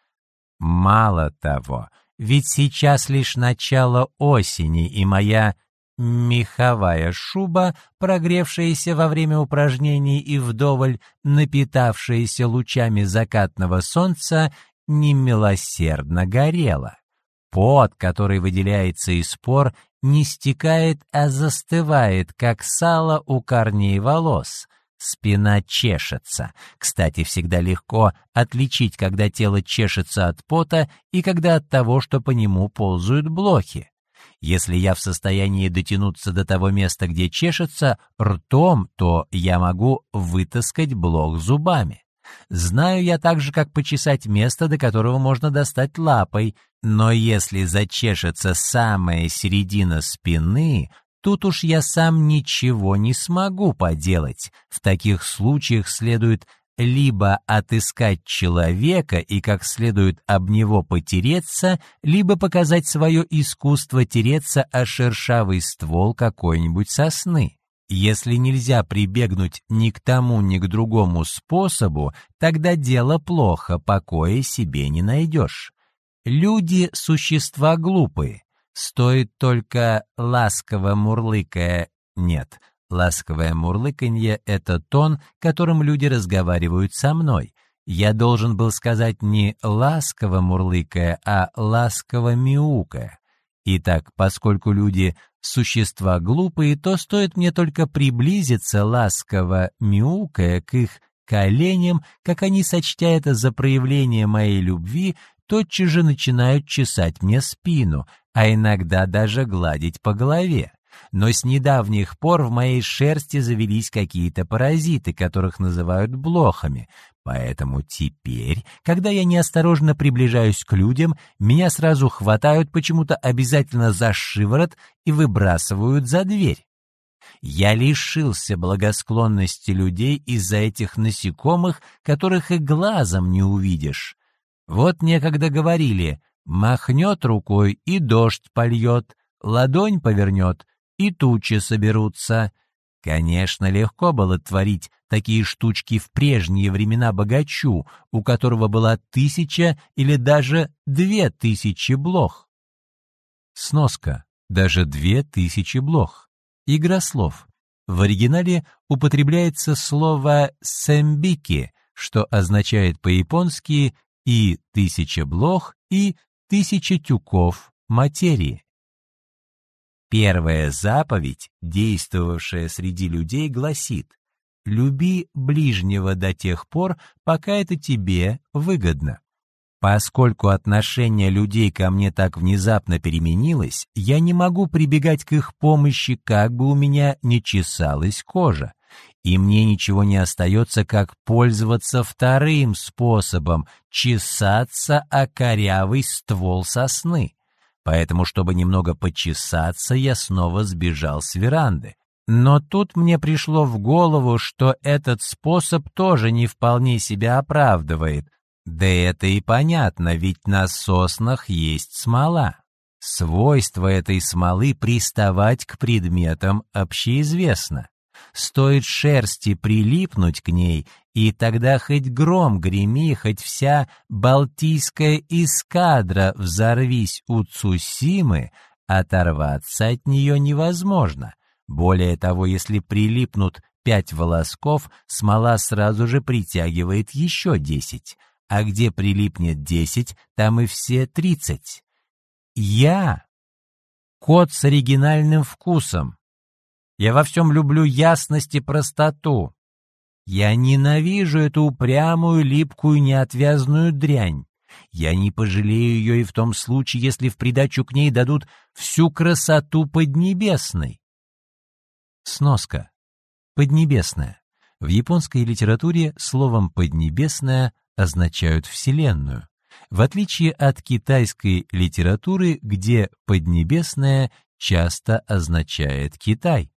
Speaker 1: Мало того, ведь сейчас лишь начало осени, и моя меховая шуба, прогревшаяся во время упражнений и вдоволь напитавшаяся лучами закатного солнца, немилосердно горела. Пот, который выделяется из пор, не стекает, а застывает, как сало у корней волос — Спина чешется. Кстати, всегда легко отличить, когда тело чешется от пота и когда от того, что по нему ползают блохи. Если я в состоянии дотянуться до того места, где чешется, ртом, то я могу вытаскать блох зубами. Знаю я также, как почесать место, до которого можно достать лапой, но если зачешется самая середина спины, Тут уж я сам ничего не смогу поделать. В таких случаях следует либо отыскать человека и как следует об него потереться, либо показать свое искусство тереться о шершавый ствол какой-нибудь сосны. Если нельзя прибегнуть ни к тому, ни к другому способу, тогда дело плохо, покоя себе не найдешь. Люди — существа глупые, Стоит только ласково мурлыкая... Нет, ласковое мурлыканье — это тон, которым люди разговаривают со мной. Я должен был сказать не ласково мурлыкая, а ласково мяукая. Итак, поскольку люди — существа глупые, то стоит мне только приблизиться ласково мяукая к их коленям, как они, сочтя это за проявление моей любви, тотчас же начинают чесать мне спину, а иногда даже гладить по голове. Но с недавних пор в моей шерсти завелись какие-то паразиты, которых называют блохами. Поэтому теперь, когда я неосторожно приближаюсь к людям, меня сразу хватают почему-то обязательно за шиворот и выбрасывают за дверь. Я лишился благосклонности людей из-за этих насекомых, которых и глазом не увидишь. Вот некогда говорили, махнет рукой и дождь польет, ладонь повернет и тучи соберутся. Конечно, легко было творить такие штучки в прежние времена богачу, у которого была тысяча или даже две тысячи блох. Сноска. Даже две тысячи блох. Игра слов. В оригинале употребляется слово «сэмбики», что означает по-японски и «тысяча блох», и «тысяча тюков» материи. Первая заповедь, действовавшая среди людей, гласит «Люби ближнего до тех пор, пока это тебе выгодно». Поскольку отношение людей ко мне так внезапно переменилось, я не могу прибегать к их помощи, как бы у меня не чесалась кожа. И мне ничего не остается, как пользоваться вторым способом — чесаться о корявый ствол сосны. Поэтому, чтобы немного почесаться, я снова сбежал с веранды. Но тут мне пришло в голову, что этот способ тоже не вполне себя оправдывает, да это и понятно, ведь на соснах есть смола. Свойство этой смолы приставать к предметам общеизвестно. Стоит шерсти прилипнуть к ней, и тогда хоть гром греми, хоть вся балтийская эскадра взорвись у Цусимы, оторваться от нее невозможно. Более того, если прилипнут пять волосков, смола сразу же притягивает еще десять — а где прилипнет десять, там и все тридцать. Я — кот с оригинальным вкусом. Я во всем люблю ясность и простоту. Я ненавижу эту упрямую, липкую, неотвязную дрянь. Я не пожалею ее и в том случае, если в придачу к ней дадут всю красоту Поднебесной. Сноска. Поднебесная. В японской литературе словом «поднебесная» означают Вселенную, в отличие от китайской литературы, где «поднебесная» часто означает Китай.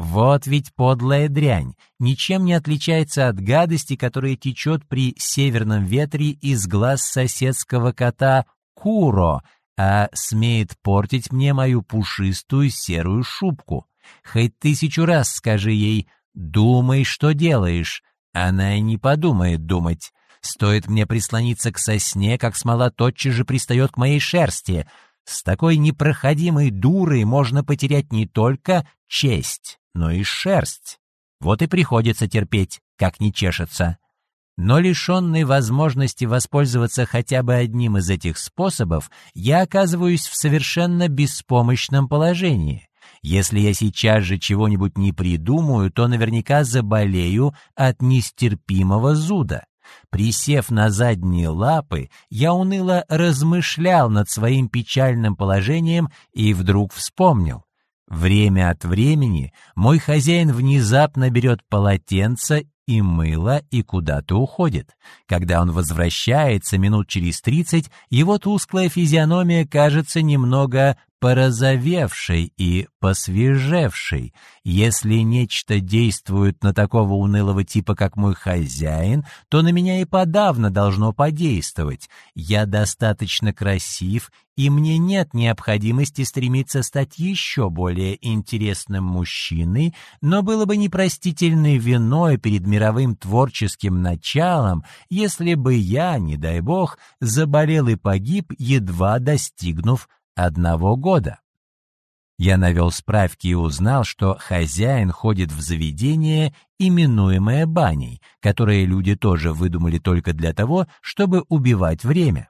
Speaker 1: Вот ведь подлая дрянь, ничем не отличается от гадости, которая течет при северном ветре из глаз соседского кота Куро, а смеет портить мне мою пушистую серую шубку. Хоть тысячу раз скажи ей «думай, что делаешь», она и не подумает думать. Стоит мне прислониться к сосне, как смола тотчас же пристает к моей шерсти. С такой непроходимой дурой можно потерять не только честь, но и шерсть. Вот и приходится терпеть, как не чешется. Но лишенный возможности воспользоваться хотя бы одним из этих способов, я оказываюсь в совершенно беспомощном положении. Если я сейчас же чего-нибудь не придумаю, то наверняка заболею от нестерпимого зуда. Присев на задние лапы, я уныло размышлял над своим печальным положением и вдруг вспомнил. Время от времени мой хозяин внезапно берет полотенце и мыло и куда-то уходит. Когда он возвращается минут через тридцать, его тусклая физиономия кажется немного порозовевшей и посвежевшей. Если нечто действует на такого унылого типа, как мой хозяин, то на меня и подавно должно подействовать. Я достаточно красив, и мне нет необходимости стремиться стать еще более интересным мужчиной, но было бы непростительной виной перед мировым творческим началом, если бы я, не дай бог, заболел и погиб, едва достигнув одного года. Я навел справки и узнал, что хозяин ходит в заведение, именуемое баней, которое люди тоже выдумали только для того, чтобы убивать время.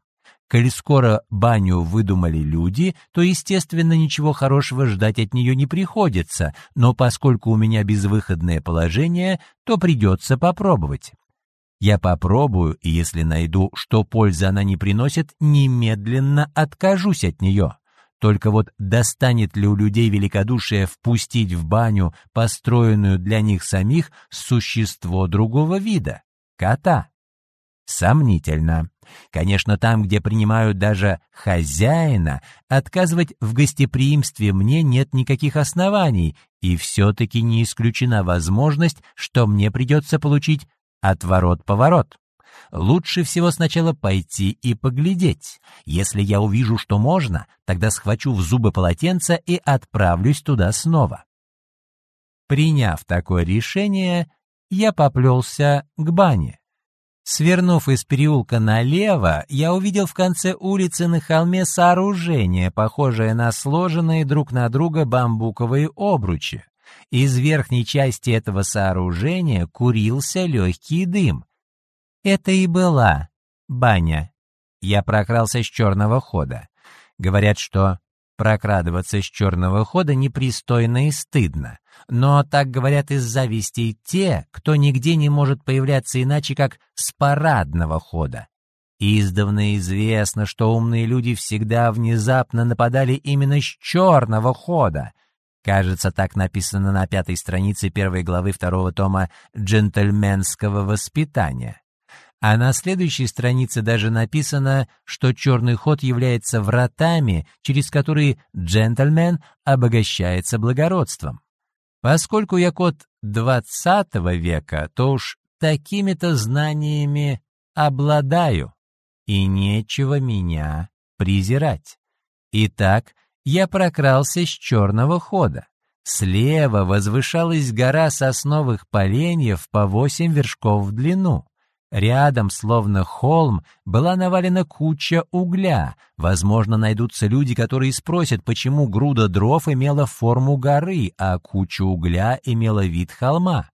Speaker 1: Коль скоро баню выдумали люди, то, естественно, ничего хорошего ждать от нее не приходится, но поскольку у меня безвыходное положение, то придется попробовать. Я попробую, и если найду, что пользы она не приносит, немедленно откажусь от нее. Только вот достанет ли у людей великодушие впустить в баню, построенную для них самих, существо другого вида — кота? Сомнительно. Конечно, там, где принимают даже хозяина, отказывать в гостеприимстве мне нет никаких оснований, и все-таки не исключена возможность, что мне придется получить отворот-поворот. Лучше всего сначала пойти и поглядеть. Если я увижу, что можно, тогда схвачу в зубы полотенце и отправлюсь туда снова. Приняв такое решение, я поплелся к бане. Свернув из переулка налево, я увидел в конце улицы на холме сооружение, похожее на сложенные друг на друга бамбуковые обручи. Из верхней части этого сооружения курился легкий дым. Это и была баня. Я прокрался с черного хода. Говорят, что прокрадываться с черного хода непристойно и стыдно. Но так говорят из зависти те, кто нигде не может появляться иначе, как с парадного хода. Издавна известно, что умные люди всегда внезапно нападали именно с черного хода. Кажется, так написано на пятой странице первой главы второго тома «Джентльменского воспитания». А на следующей странице даже написано, что черный ход является вратами, через которые джентльмен обогащается благородством. Поскольку я кот двадцатого века, то уж такими-то знаниями обладаю, и нечего меня презирать. Итак, я прокрался с черного хода. Слева возвышалась гора сосновых поленьев по восемь вершков в длину. Рядом, словно холм, была навалена куча угля. Возможно, найдутся люди, которые спросят, почему груда дров имела форму горы, а куча угля имела вид холма.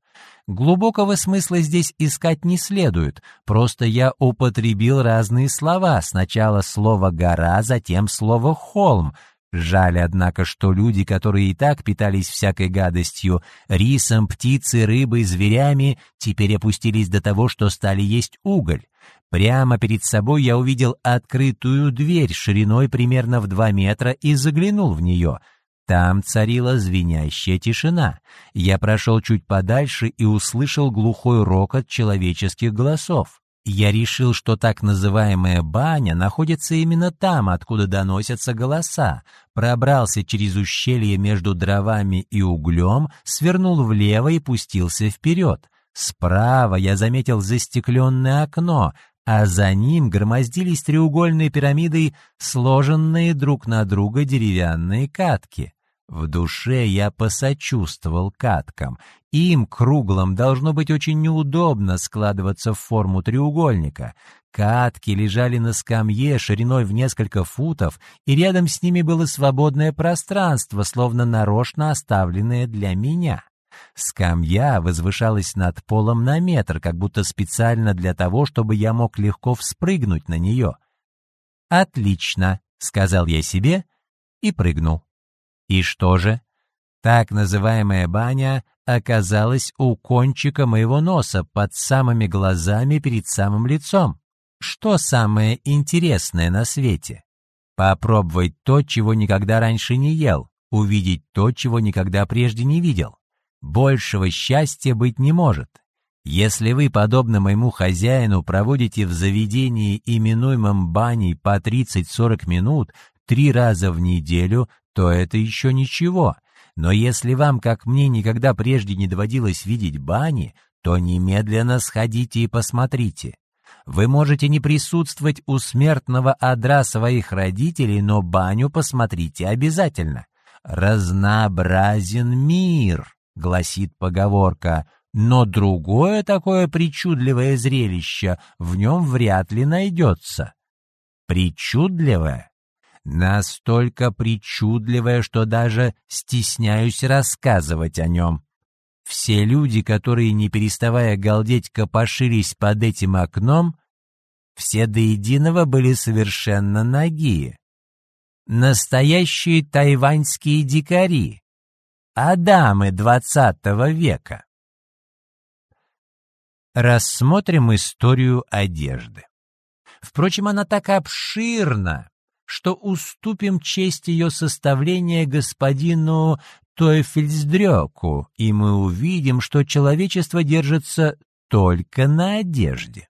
Speaker 1: Глубокого смысла здесь искать не следует, просто я употребил разные слова, сначала слово «гора», затем слово «холм», Жаль, однако, что люди, которые и так питались всякой гадостью, рисом, птицей, рыбой, зверями, теперь опустились до того, что стали есть уголь. Прямо перед собой я увидел открытую дверь шириной примерно в два метра и заглянул в нее. Там царила звенящая тишина. Я прошел чуть подальше и услышал глухой рокот человеческих голосов. Я решил, что так называемая баня находится именно там, откуда доносятся голоса, пробрался через ущелье между дровами и углем, свернул влево и пустился вперед. Справа я заметил застекленное окно, а за ним громоздились треугольные пирамидой сложенные друг на друга деревянные катки. В душе я посочувствовал каткам. Им, круглым, должно быть очень неудобно складываться в форму треугольника. Катки лежали на скамье шириной в несколько футов, и рядом с ними было свободное пространство, словно нарочно оставленное для меня. Скамья возвышалась над полом на метр, как будто специально для того, чтобы я мог легко вспрыгнуть на нее. «Отлично», — сказал я себе и прыгнул. И что же? Так называемая баня оказалась у кончика моего носа, под самыми глазами перед самым лицом. Что самое интересное на свете? Попробовать то, чего никогда раньше не ел, увидеть то, чего никогда прежде не видел. Большего счастья быть не может. Если вы, подобно моему хозяину, проводите в заведении, именуемом баней, по 30-40 минут, три раза в неделю, то это еще ничего. Но если вам, как мне, никогда прежде не доводилось видеть бани, то немедленно сходите и посмотрите. Вы можете не присутствовать у смертного одра своих родителей, но баню посмотрите обязательно. «Разнообразен мир», — гласит поговорка, но другое такое причудливое зрелище в нем вряд ли найдется. Причудливое? Настолько причудливое, что даже стесняюсь рассказывать о нем. Все люди, которые, не переставая галдеть, копошились под этим окном, все до единого были совершенно ноги. Настоящие тайваньские дикари, адамы двадцатого века. Рассмотрим историю одежды. Впрочем, она так обширна, что уступим честь ее составления господину Тойфельсдрёку, и мы увидим, что человечество держится только на одежде.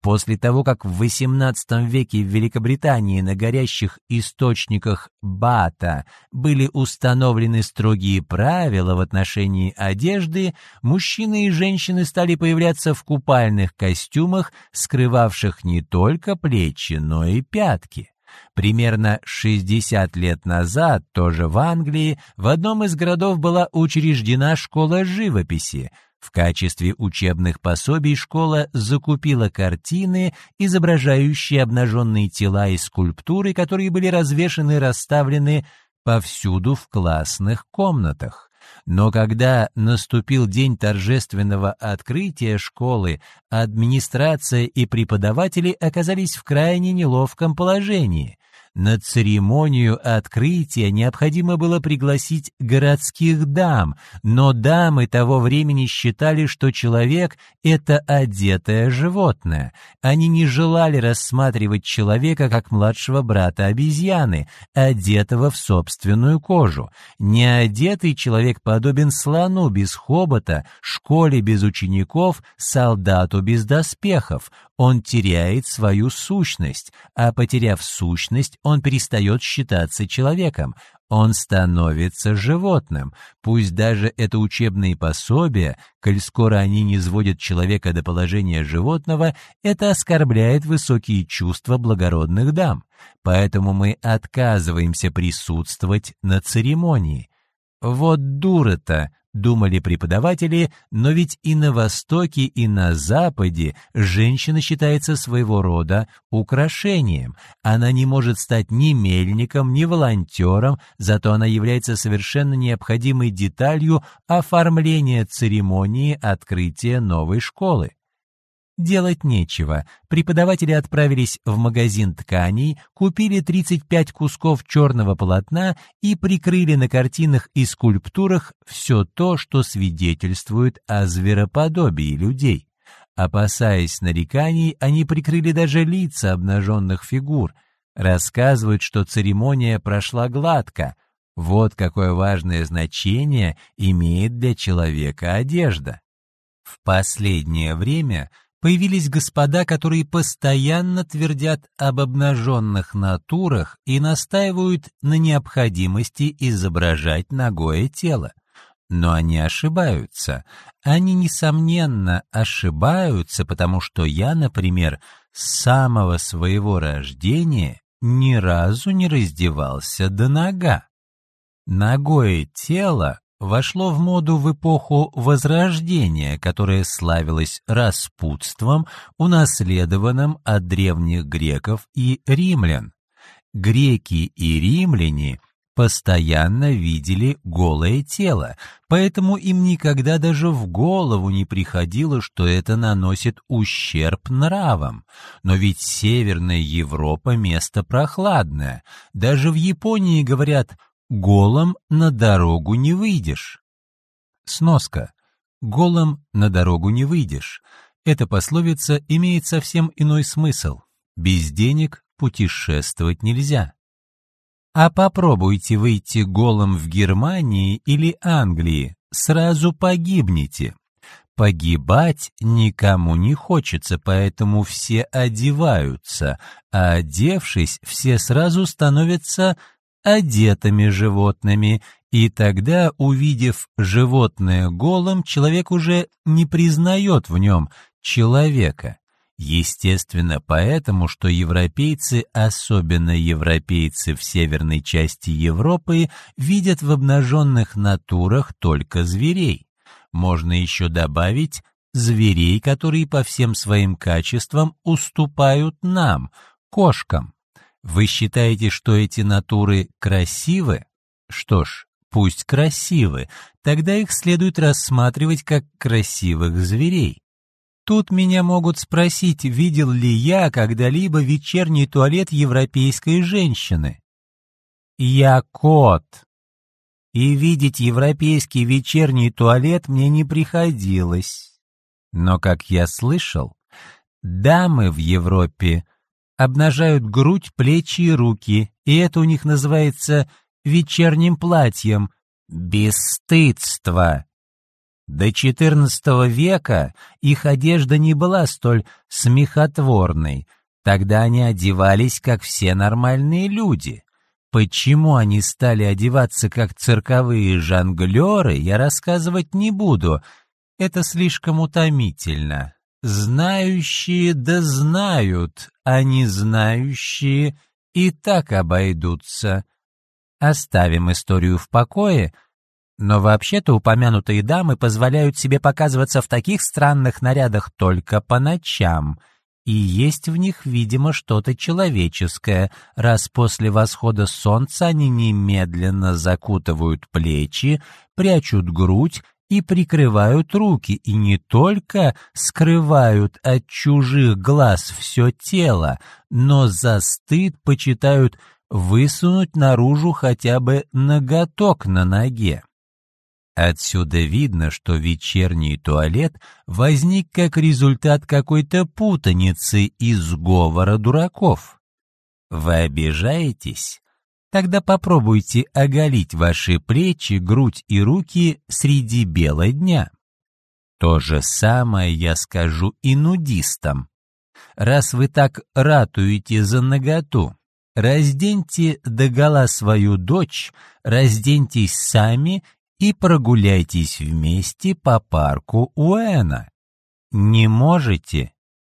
Speaker 1: После того, как в XVIII веке в Великобритании на горящих источниках Бата были установлены строгие правила в отношении одежды, мужчины и женщины стали появляться в купальных костюмах, скрывавших не только плечи, но и пятки. Примерно 60 лет назад, тоже в Англии, в одном из городов была учреждена школа живописи. В качестве учебных пособий школа закупила картины, изображающие обнаженные тела и скульптуры, которые были развешаны и расставлены повсюду в классных комнатах. Но когда наступил день торжественного открытия школы, администрация и преподаватели оказались в крайне неловком положении. На церемонию открытия необходимо было пригласить городских дам, но дамы того времени считали, что человек — это одетое животное. Они не желали рассматривать человека как младшего брата обезьяны, одетого в собственную кожу. Неодетый человек подобен слону без хобота, школе без учеников, солдату без доспехов. Он теряет свою сущность, а потеряв сущность, он перестает считаться человеком, он становится животным. Пусть даже это учебные пособия, коль скоро они не сводят человека до положения животного, это оскорбляет высокие чувства благородных дам. Поэтому мы отказываемся присутствовать на церемонии. Вот дура-то, думали преподаватели, но ведь и на Востоке, и на Западе женщина считается своего рода украшением. Она не может стать ни мельником, ни волонтером, зато она является совершенно необходимой деталью оформления церемонии открытия новой школы. Делать нечего. Преподаватели отправились в магазин тканей, купили 35 кусков черного полотна и прикрыли на картинах и скульптурах все то, что свидетельствует о звероподобии людей. Опасаясь нареканий, они прикрыли даже лица обнаженных фигур. Рассказывают, что церемония прошла гладко. Вот какое важное значение имеет для человека одежда. В последнее время появились господа, которые постоянно твердят об обнаженных натурах и настаивают на необходимости изображать ногое тело. Но они ошибаются. Они, несомненно, ошибаются, потому что я, например, с самого своего рождения ни разу не раздевался до нога. Ногое тело вошло в моду в эпоху Возрождения, которая славилась распутством, унаследованным от древних греков и римлян. Греки и римляне постоянно видели голое тело, поэтому им никогда даже в голову не приходило, что это наносит ущерб нравам. Но ведь Северная Европа — место прохладное. Даже в Японии говорят Голым на дорогу не выйдешь. Сноска. Голым на дорогу не выйдешь. Эта пословица имеет совсем иной смысл. Без денег путешествовать нельзя. А попробуйте выйти голым в Германии или Англии, сразу погибнете. Погибать никому не хочется, поэтому все одеваются, а одевшись, все сразу становятся одетыми животными, и тогда, увидев животное голым, человек уже не признает в нем человека. Естественно, поэтому, что европейцы, особенно европейцы в северной части Европы, видят в обнаженных натурах только зверей. Можно еще добавить зверей, которые по всем своим качествам уступают нам, кошкам. Вы считаете, что эти натуры красивы? Что ж, пусть красивы, тогда их следует рассматривать как красивых зверей. Тут меня могут спросить, видел ли я когда-либо вечерний туалет европейской женщины. Я кот. И видеть европейский вечерний туалет мне не приходилось. Но, как я слышал, дамы в Европе обнажают грудь, плечи и руки, и это у них называется вечерним платьем. Бесстыдство! До XIV века их одежда не была столь смехотворной. Тогда они одевались, как все нормальные люди. Почему они стали одеваться, как цирковые жонглеры, я рассказывать не буду. Это слишком утомительно. Знающие да знают, а не знающие и так обойдутся. Оставим историю в покое, но вообще-то упомянутые дамы позволяют себе показываться в таких странных нарядах только по ночам, и есть в них, видимо, что-то человеческое, раз после восхода солнца они немедленно закутывают плечи, прячут грудь и прикрывают руки, и не только скрывают от чужих глаз все тело, но за стыд почитают высунуть наружу хотя бы ноготок на ноге. Отсюда видно, что вечерний туалет возник как результат какой-то путаницы и сговора дураков. Вы обижаетесь? Тогда попробуйте оголить ваши плечи, грудь и руки среди бела дня. То же самое я скажу и нудистам. Раз вы так ратуете за наготу, разденьте догола свою дочь, разденьтесь сами и прогуляйтесь вместе по парку Уэна. Не можете?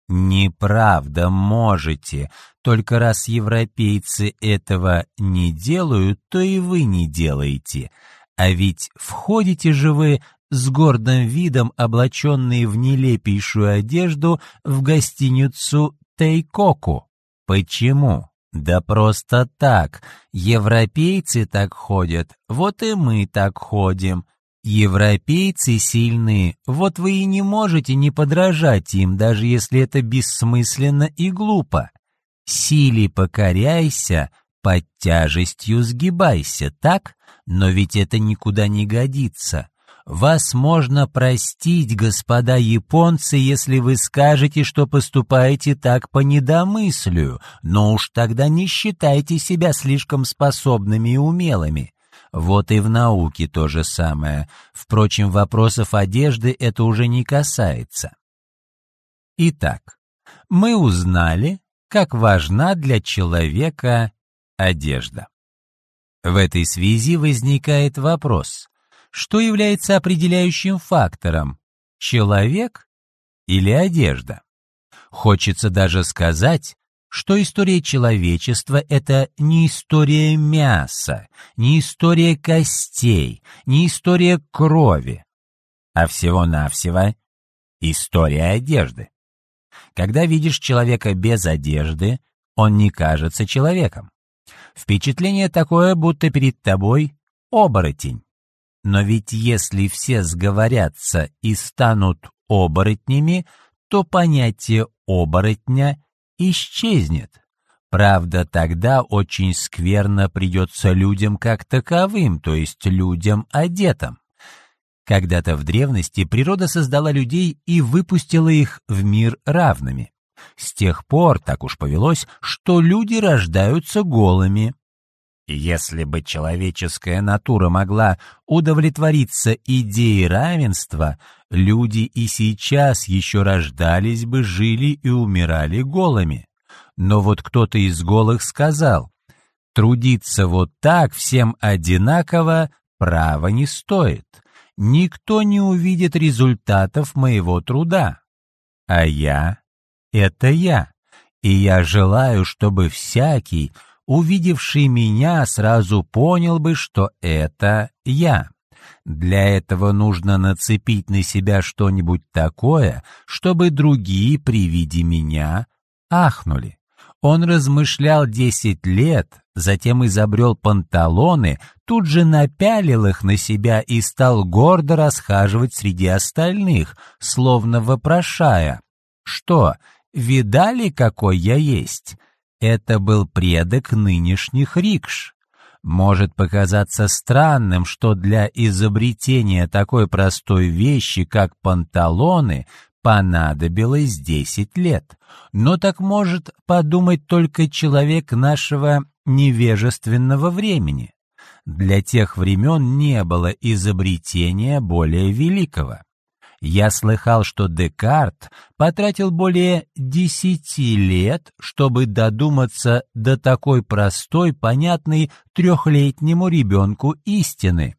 Speaker 1: Неправда, можете. Только раз европейцы этого не делают, то и вы не делаете. А ведь входите же вы с гордым видом, облаченные в нелепейшую одежду, в гостиницу Тейкоку. Почему? Да просто так. Европейцы так ходят, вот и мы так ходим. Европейцы сильные, вот вы и не можете не подражать им, даже если это бессмысленно и глупо. Силе покоряйся, под тяжестью сгибайся, так? Но ведь это никуда не годится. Вас можно простить, господа японцы, если вы скажете, что поступаете так по недомыслию, но уж тогда не считайте себя слишком способными и умелыми. Вот и в науке то же самое. Впрочем, вопросов одежды это уже не касается. Итак, мы узнали, как важна для человека одежда. В этой связи возникает вопрос, что является определяющим фактором – человек или одежда. Хочется даже сказать, что история человечества — это не история мяса, не история костей, не история крови, а всего-навсего история одежды. Когда видишь человека без одежды, он не кажется человеком. Впечатление такое, будто перед тобой оборотень. Но ведь если все сговорятся и станут оборотнями, то понятие оборотня исчезнет. Правда, тогда очень скверно придется людям как таковым, то есть людям одетым. Когда-то в древности природа создала людей и выпустила их в мир равными. С тех пор так уж повелось, что люди рождаются голыми. Если бы человеческая натура могла удовлетвориться идеей равенства, люди и сейчас еще рождались бы, жили и умирали голыми. Но вот кто-то из голых сказал, трудиться вот так всем одинаково права не стоит. Никто не увидит результатов моего труда. А я — это я, и я желаю, чтобы всякий — увидевший меня, сразу понял бы, что это я. Для этого нужно нацепить на себя что-нибудь такое, чтобы другие при виде меня ахнули. Он размышлял десять лет, затем изобрел панталоны, тут же напялил их на себя и стал гордо расхаживать среди остальных, словно вопрошая, «Что, видали, какой я есть?» Это был предок нынешних рикш. Может показаться странным, что для изобретения такой простой вещи, как панталоны, понадобилось 10 лет. Но так может подумать только человек нашего невежественного времени. Для тех времен не было изобретения более великого. Я слыхал, что Декарт потратил более десяти лет, чтобы додуматься до такой простой, понятной трехлетнему ребенку истины.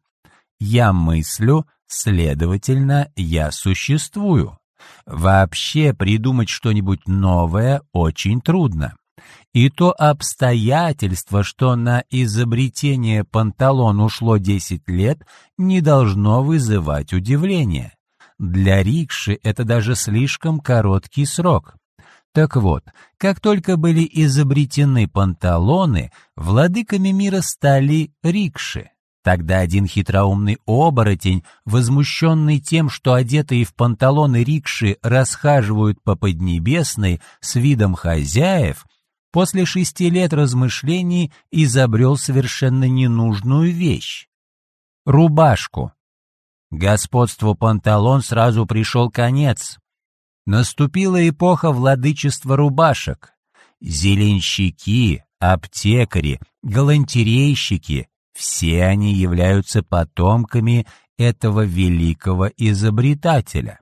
Speaker 1: Я мыслю, следовательно, я существую. Вообще придумать что-нибудь новое очень трудно. И то обстоятельство, что на изобретение панталон ушло 10 лет, не должно вызывать удивления. Для рикши это даже слишком короткий срок. Так вот, как только были изобретены панталоны, владыками мира стали рикши. Тогда один хитроумный оборотень, возмущенный тем, что одетые в панталоны рикши расхаживают по Поднебесной с видом хозяев, после шести лет размышлений изобрел совершенно ненужную вещь — рубашку. Господству панталон сразу пришел конец. Наступила эпоха владычества рубашек. Зеленщики, аптекари, галантерейщики — все они являются потомками этого великого изобретателя.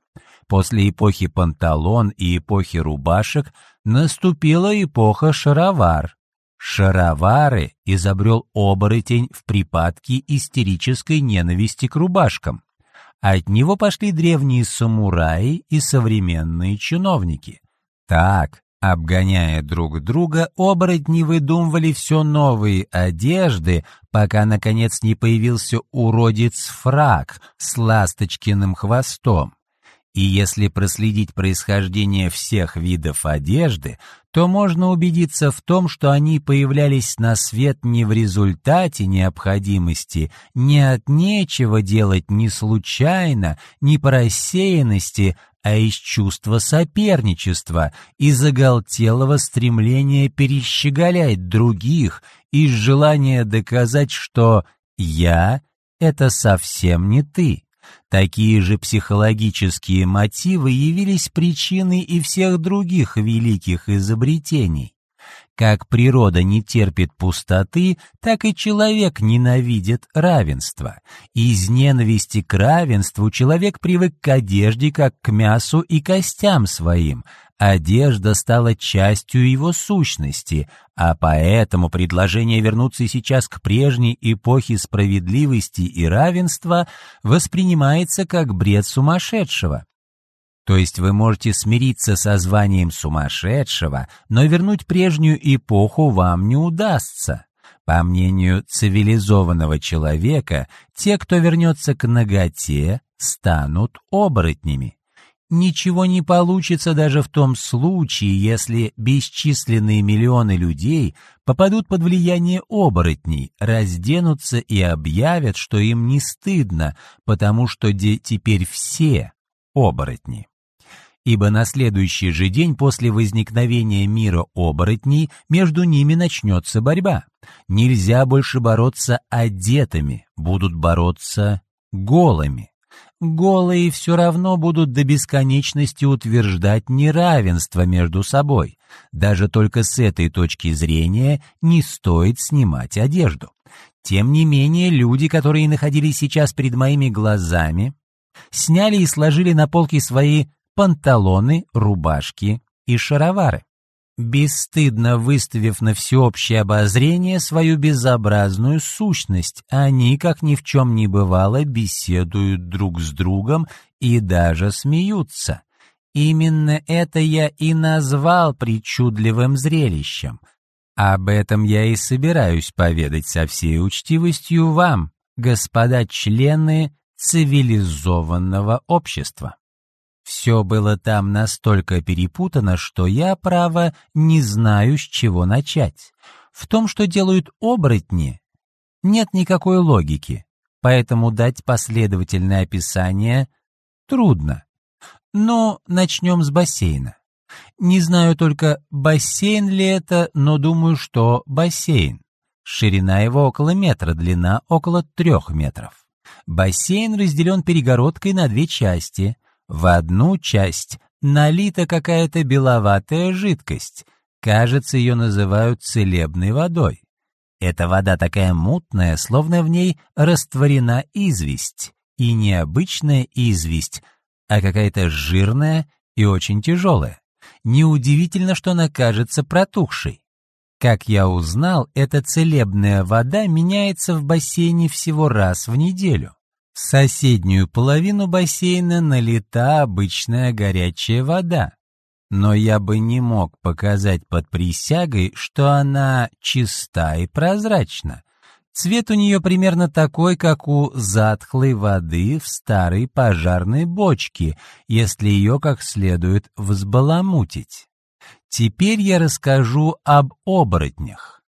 Speaker 1: После эпохи панталон и эпохи рубашек наступила эпоха шаровар. Шаровары изобрел оборотень в припадке истерической ненависти к рубашкам. От него пошли древние самураи и современные чиновники. Так, обгоняя друг друга, оборотни выдумывали все новые одежды, пока, наконец, не появился уродец-фраг с ласточкиным хвостом. И если проследить происхождение всех видов одежды, то можно убедиться в том, что они появлялись на свет не в результате необходимости, не от нечего делать ни случайно, ни по рассеянности, а из чувства соперничества, из оголтелого стремления перещеголять других, из желания доказать, что «я» — это совсем не ты. Такие же психологические мотивы явились причиной и всех других великих изобретений. Как природа не терпит пустоты, так и человек ненавидит равенство. Из ненависти к равенству человек привык к одежде, как к мясу и костям своим, Одежда стала частью его сущности, а поэтому предложение вернуться сейчас к прежней эпохе справедливости и равенства воспринимается как бред сумасшедшего. То есть вы можете смириться со званием сумасшедшего, но вернуть прежнюю эпоху вам не удастся. По мнению цивилизованного человека, те, кто вернется к наготе, станут оборотнями. Ничего не получится даже в том случае, если бесчисленные миллионы людей попадут под влияние оборотней, разденутся и объявят, что им не стыдно, потому что теперь все оборотни. Ибо на следующий же день после возникновения мира оборотней между ними начнется борьба. Нельзя больше бороться одетыми, будут бороться голыми голые все равно будут до бесконечности утверждать неравенство между собой. Даже только с этой точки зрения не стоит снимать одежду. Тем не менее, люди, которые находились сейчас перед моими глазами, сняли и сложили на полки свои панталоны, рубашки и шаровары бесстыдно выставив на всеобщее обозрение свою безобразную сущность, они, как ни в чем не бывало, беседуют друг с другом и даже смеются. Именно это я и назвал причудливым зрелищем. Об этом я и собираюсь поведать со всей учтивостью вам, господа члены цивилизованного общества. Все было там настолько перепутано, что я, право, не знаю, с чего начать. В том, что делают оборотни, нет никакой логики, поэтому дать последовательное описание трудно. Но начнем с бассейна. Не знаю только, бассейн ли это, но думаю, что бассейн. Ширина его около метра, длина около трех метров. Бассейн разделен перегородкой на две части — в одну часть налита какая-то беловатая жидкость. Кажется, ее называют целебной водой. Эта вода такая мутная, словно в ней растворена известь. И не обычная известь, а какая-то жирная и очень тяжелая. Неудивительно, что она кажется протухшей. Как я узнал, эта целебная вода меняется в бассейне всего раз в неделю. В соседнюю половину бассейна налита обычная горячая вода. но я бы не мог показать под присягой, что она чиста и прозрачна. Цвет у нее примерно такой, как у затхлой воды в старой пожарной бочке, если ее как следует взбаламутить. Теперь я расскажу об оборотнях.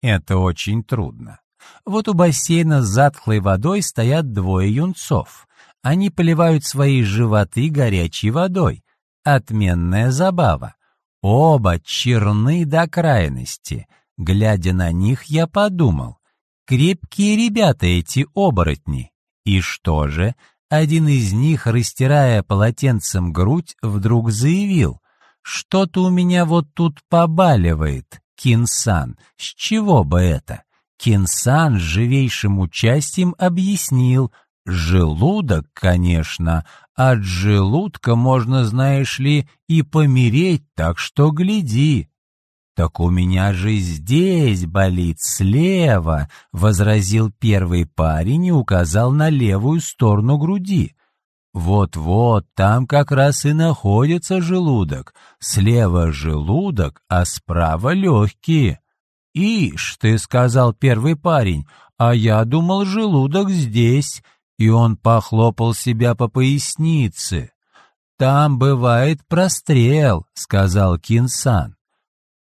Speaker 1: Это очень трудно. Вот у бассейна с затхлой водой стоят двое юнцов. Они поливают свои животы горячей водой. Отменная забава. Оба черны до крайности. Глядя на них, я подумал, крепкие ребята эти оборотни. И что же? Один из них, растирая полотенцем грудь, вдруг заявил, «Что-то у меня вот тут побаливает, Кинсан, с чего бы это?» Кинсан с живейшим участием объяснил, Желудок, конечно. От желудка можно, знаешь ли, и помереть, так что гляди. «Так у меня же здесь болит, слева», — возразил первый парень и указал на левую сторону груди. «Вот-вот, там как раз и находится желудок. Слева желудок, а справа легкие». «Ишь, ты сказал первый парень, а я думал, желудок здесь» и он похлопал себя по пояснице. «Там бывает прострел», — сказал Кинсан.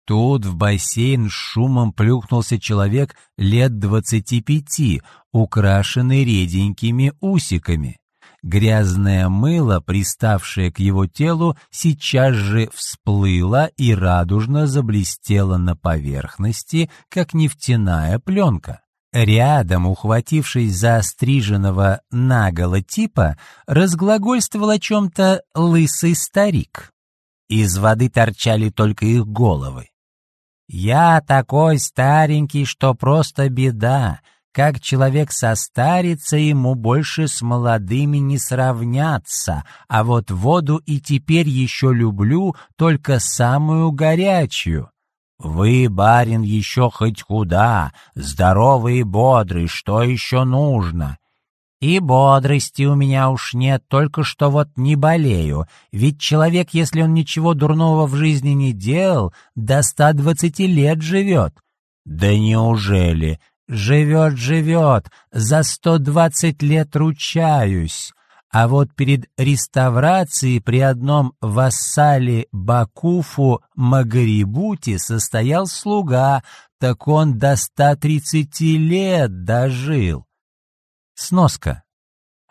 Speaker 1: Тут в бассейн с шумом плюхнулся человек лет двадцати пяти, украшенный реденькими усиками. Грязное мыло, приставшее к его телу, сейчас же всплыло и радужно заблестело на поверхности, как нефтяная пленка. Рядом, ухватившись за остриженного наголо типа, разглагольствовал о чем-то лысый старик. Из воды торчали только их головы. «Я такой старенький, что просто беда. Как человек состарится, ему больше с молодыми не сравняться, а вот воду и теперь еще люблю, только самую горячую. «Вы, барин, еще хоть куда, здоровый и бодрый, что еще нужно?» «И бодрости у меня уж нет, только что вот не болею, ведь человек, если он ничего дурного в жизни не делал, до ста двадцати лет живет». «Да неужели?» «Живет, живет, за сто двадцать лет ручаюсь». А вот перед реставрацией при одном вассале Бакуфу Магарибуте состоял слуга, так он до 130 лет дожил. Сноска.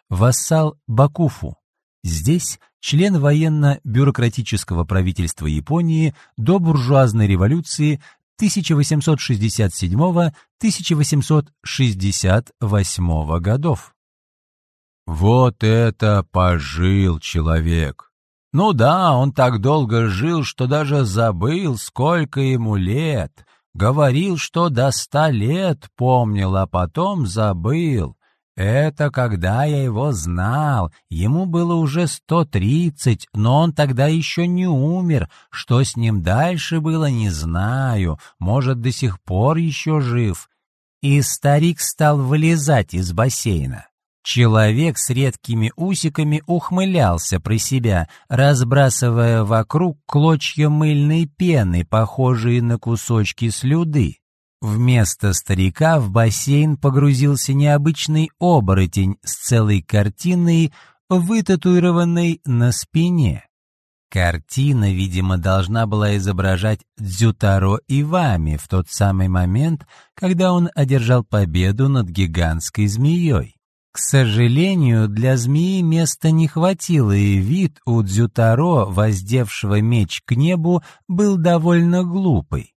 Speaker 1: Вассал Бакуфу. Здесь член военно-бюрократического правительства Японии до буржуазной революции 1867-1868 годов. Вот это пожил человек! Ну да, он так долго жил, что даже забыл, сколько ему лет. Говорил, что до ста лет помнил, а потом забыл. Это когда я его знал. Ему было уже сто тридцать, но он тогда еще не умер. Что с ним дальше было, не знаю. Может, до сих пор еще жив. И старик стал вылезать из бассейна. Человек с редкими усиками ухмылялся про себя, разбрасывая вокруг клочья мыльной пены, похожие на кусочки слюды. Вместо старика в бассейн погрузился необычный оборотень с целой картиной, вытатуированной на спине. Картина, видимо, должна была изображать Дзютаро Ивами в тот самый момент, когда он одержал победу над гигантской змеей. К сожалению, для змеи места не хватило, и вид у Дзютаро, воздевшего меч к небу, был довольно глупый.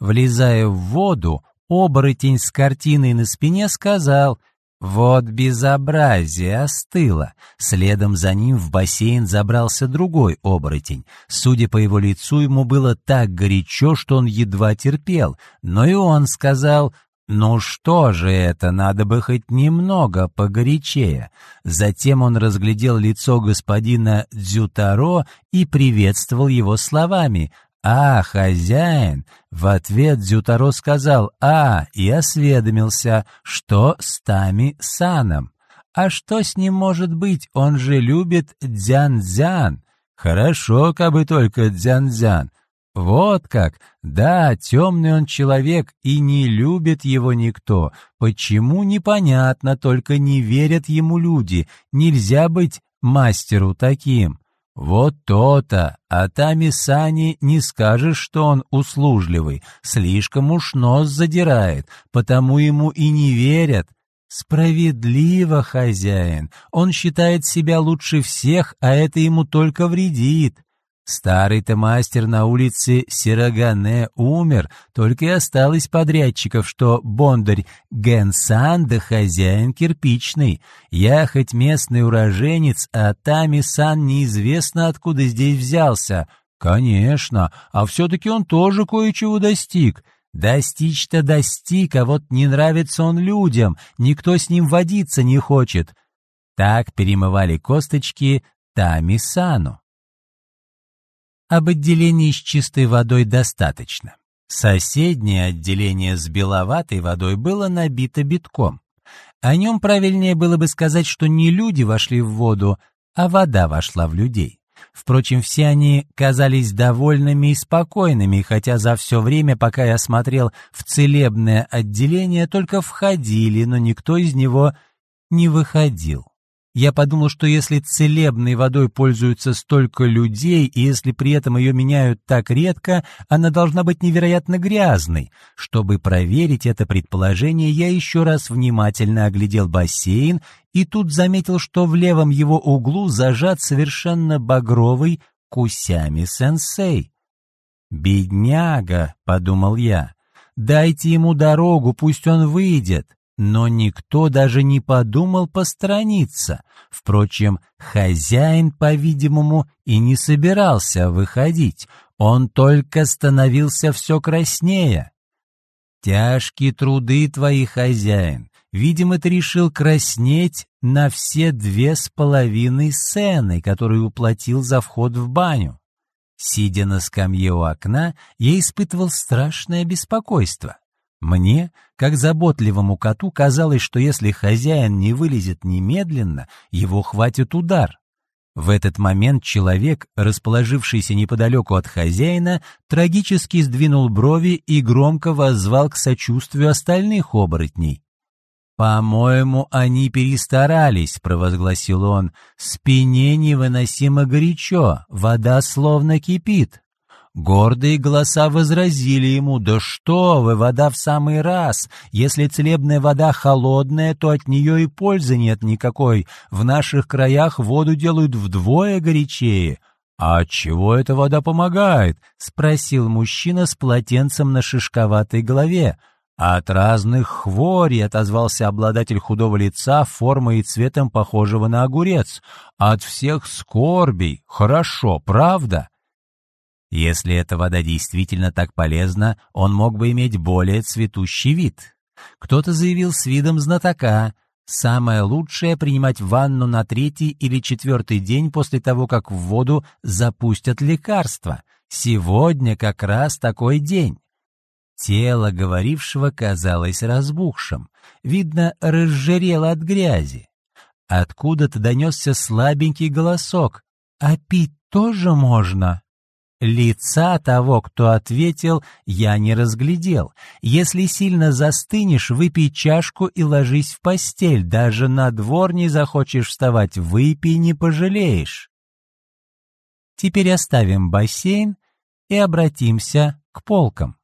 Speaker 1: Влезая в воду, оборотень с картиной на спине сказал «Вот безобразие остыло». Следом за ним в бассейн забрался другой оборотень. Судя по его лицу, ему было так горячо, что он едва терпел, но и он сказал ну что же это, надо бы хоть немного погорячее. Затем он разглядел лицо господина Дзютаро и приветствовал его словами «А, хозяин!» В ответ Дзютаро сказал «А» и осведомился, что с Тами Саном. А что с ним может быть, он же любит дзян-дзян. Хорошо, кабы только дзян-дзян. Вот как! Да, темный он человек, и не любит его никто. Почему, непонятно, только не верят ему люди. Нельзя быть мастеру таким. Вот то-то, а Тами Сани не скажешь, что он услужливый, слишком уж нос задирает, потому ему и не верят. Справедливо, хозяин, он считает себя лучше всех, а это ему только вредит. Старый-то мастер на улице Сирогане умер, только и осталось подрядчиков, что бондарь Генсан да хозяин кирпичный. Я хоть местный уроженец, а Тами-сан неизвестно откуда здесь взялся. Конечно, а все-таки он тоже кое-чего достиг. Достичь-то достиг, а вот не нравится он людям, никто с ним водиться не хочет. Так перемывали косточки Тами-сану. Об отделении с чистой водой достаточно. Соседнее отделение с беловатой водой было набито битком. О нем правильнее было бы сказать, что не люди вошли в воду, а вода вошла в людей. Впрочем, все они казались довольными и спокойными, хотя за все время, пока я смотрел в целебное отделение, только входили, но никто из него не выходил. Я подумал, что если целебной водой пользуются столько людей, и если при этом ее меняют так редко, она должна быть невероятно грязной. Чтобы проверить это предположение, я еще раз внимательно оглядел бассейн и тут заметил, что в левом его углу зажат совершенно багровый кусями-сенсей. «Бедняга», — подумал я, — «дайте ему дорогу, пусть он выйдет». Но никто даже не подумал посторониться. Впрочем, хозяин, по-видимому, и не собирался выходить. Он только становился все краснее. «Тяжкие труды твои, хозяин. Видимо, ты решил краснеть на все две с половиной сцены, которые уплатил за вход в баню». Сидя на скамье у окна, я испытывал страшное беспокойство. Мне, как заботливому коту, казалось, что если хозяин не вылезет немедленно, его хватит удар. В этот момент человек, расположившийся неподалеку от хозяина, трагически сдвинул брови и громко воззвал к сочувствию остальных оборотней. «По-моему, они перестарались», — провозгласил он. «Спине невыносимо горячо, вода словно кипит». Гордые голоса возразили ему, «Да что вы, вода в самый раз! Если целебная вода холодная, то от нее и пользы нет никакой. В наших краях воду делают вдвое горячее». «А от чего эта вода помогает?» — спросил мужчина с полотенцем на шишковатой голове. «От разных хворей», — отозвался обладатель худого лица, формой и цветом похожего на огурец. «От всех скорбей. Хорошо, правда?» Если эта вода действительно так полезна, он мог бы иметь более цветущий вид. Кто-то заявил с видом знатока, самое лучшее принимать ванну на третий или четвертый день после того, как в воду запустят лекарства. Сегодня как раз такой день. Тело говорившего казалось разбухшим, видно, разжирело от грязи. Откуда-то донесся слабенький голосок. «А пить тоже можно?» Лица того, кто ответил, я не разглядел. Если сильно застынешь, выпей чашку и ложись в постель. Даже на двор не захочешь вставать, выпей, не пожалеешь. Теперь оставим бассейн и обратимся к полкам.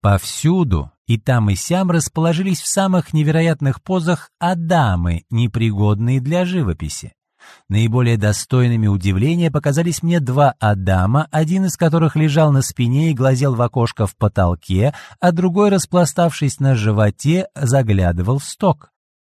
Speaker 1: Повсюду, и там и сям расположились в самых невероятных позах адамы, непригодные для живописи. Наиболее достойными удивления показались мне два Адама, один из которых лежал на спине и глазел в окошко в потолке, а другой, распластавшись на животе, заглядывал в сток.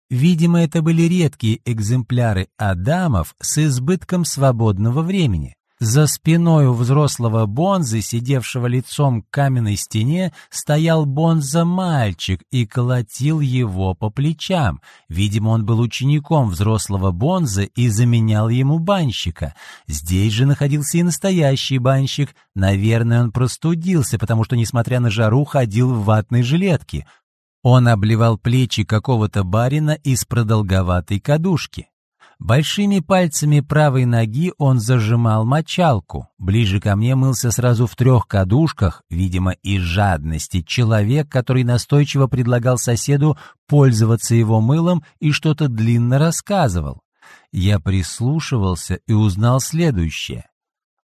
Speaker 1: Видимо, это были редкие экземпляры Адамов с избытком свободного времени. За спиной у взрослого Бонзы, сидевшего лицом к каменной стене, стоял Бонза-мальчик и колотил его по плечам. Видимо, он был учеником взрослого Бонзы и заменял ему банщика. Здесь же находился и настоящий банщик. Наверное, он простудился, потому что, несмотря на жару, ходил в ватной жилетке. Он обливал плечи какого-то барина из продолговатой кадушки. Большими пальцами правой ноги он зажимал мочалку. Ближе ко мне мылся сразу в трех кадушках, видимо, из жадности, человек, который настойчиво предлагал соседу пользоваться его мылом и что-то длинно рассказывал. Я прислушивался и узнал следующее.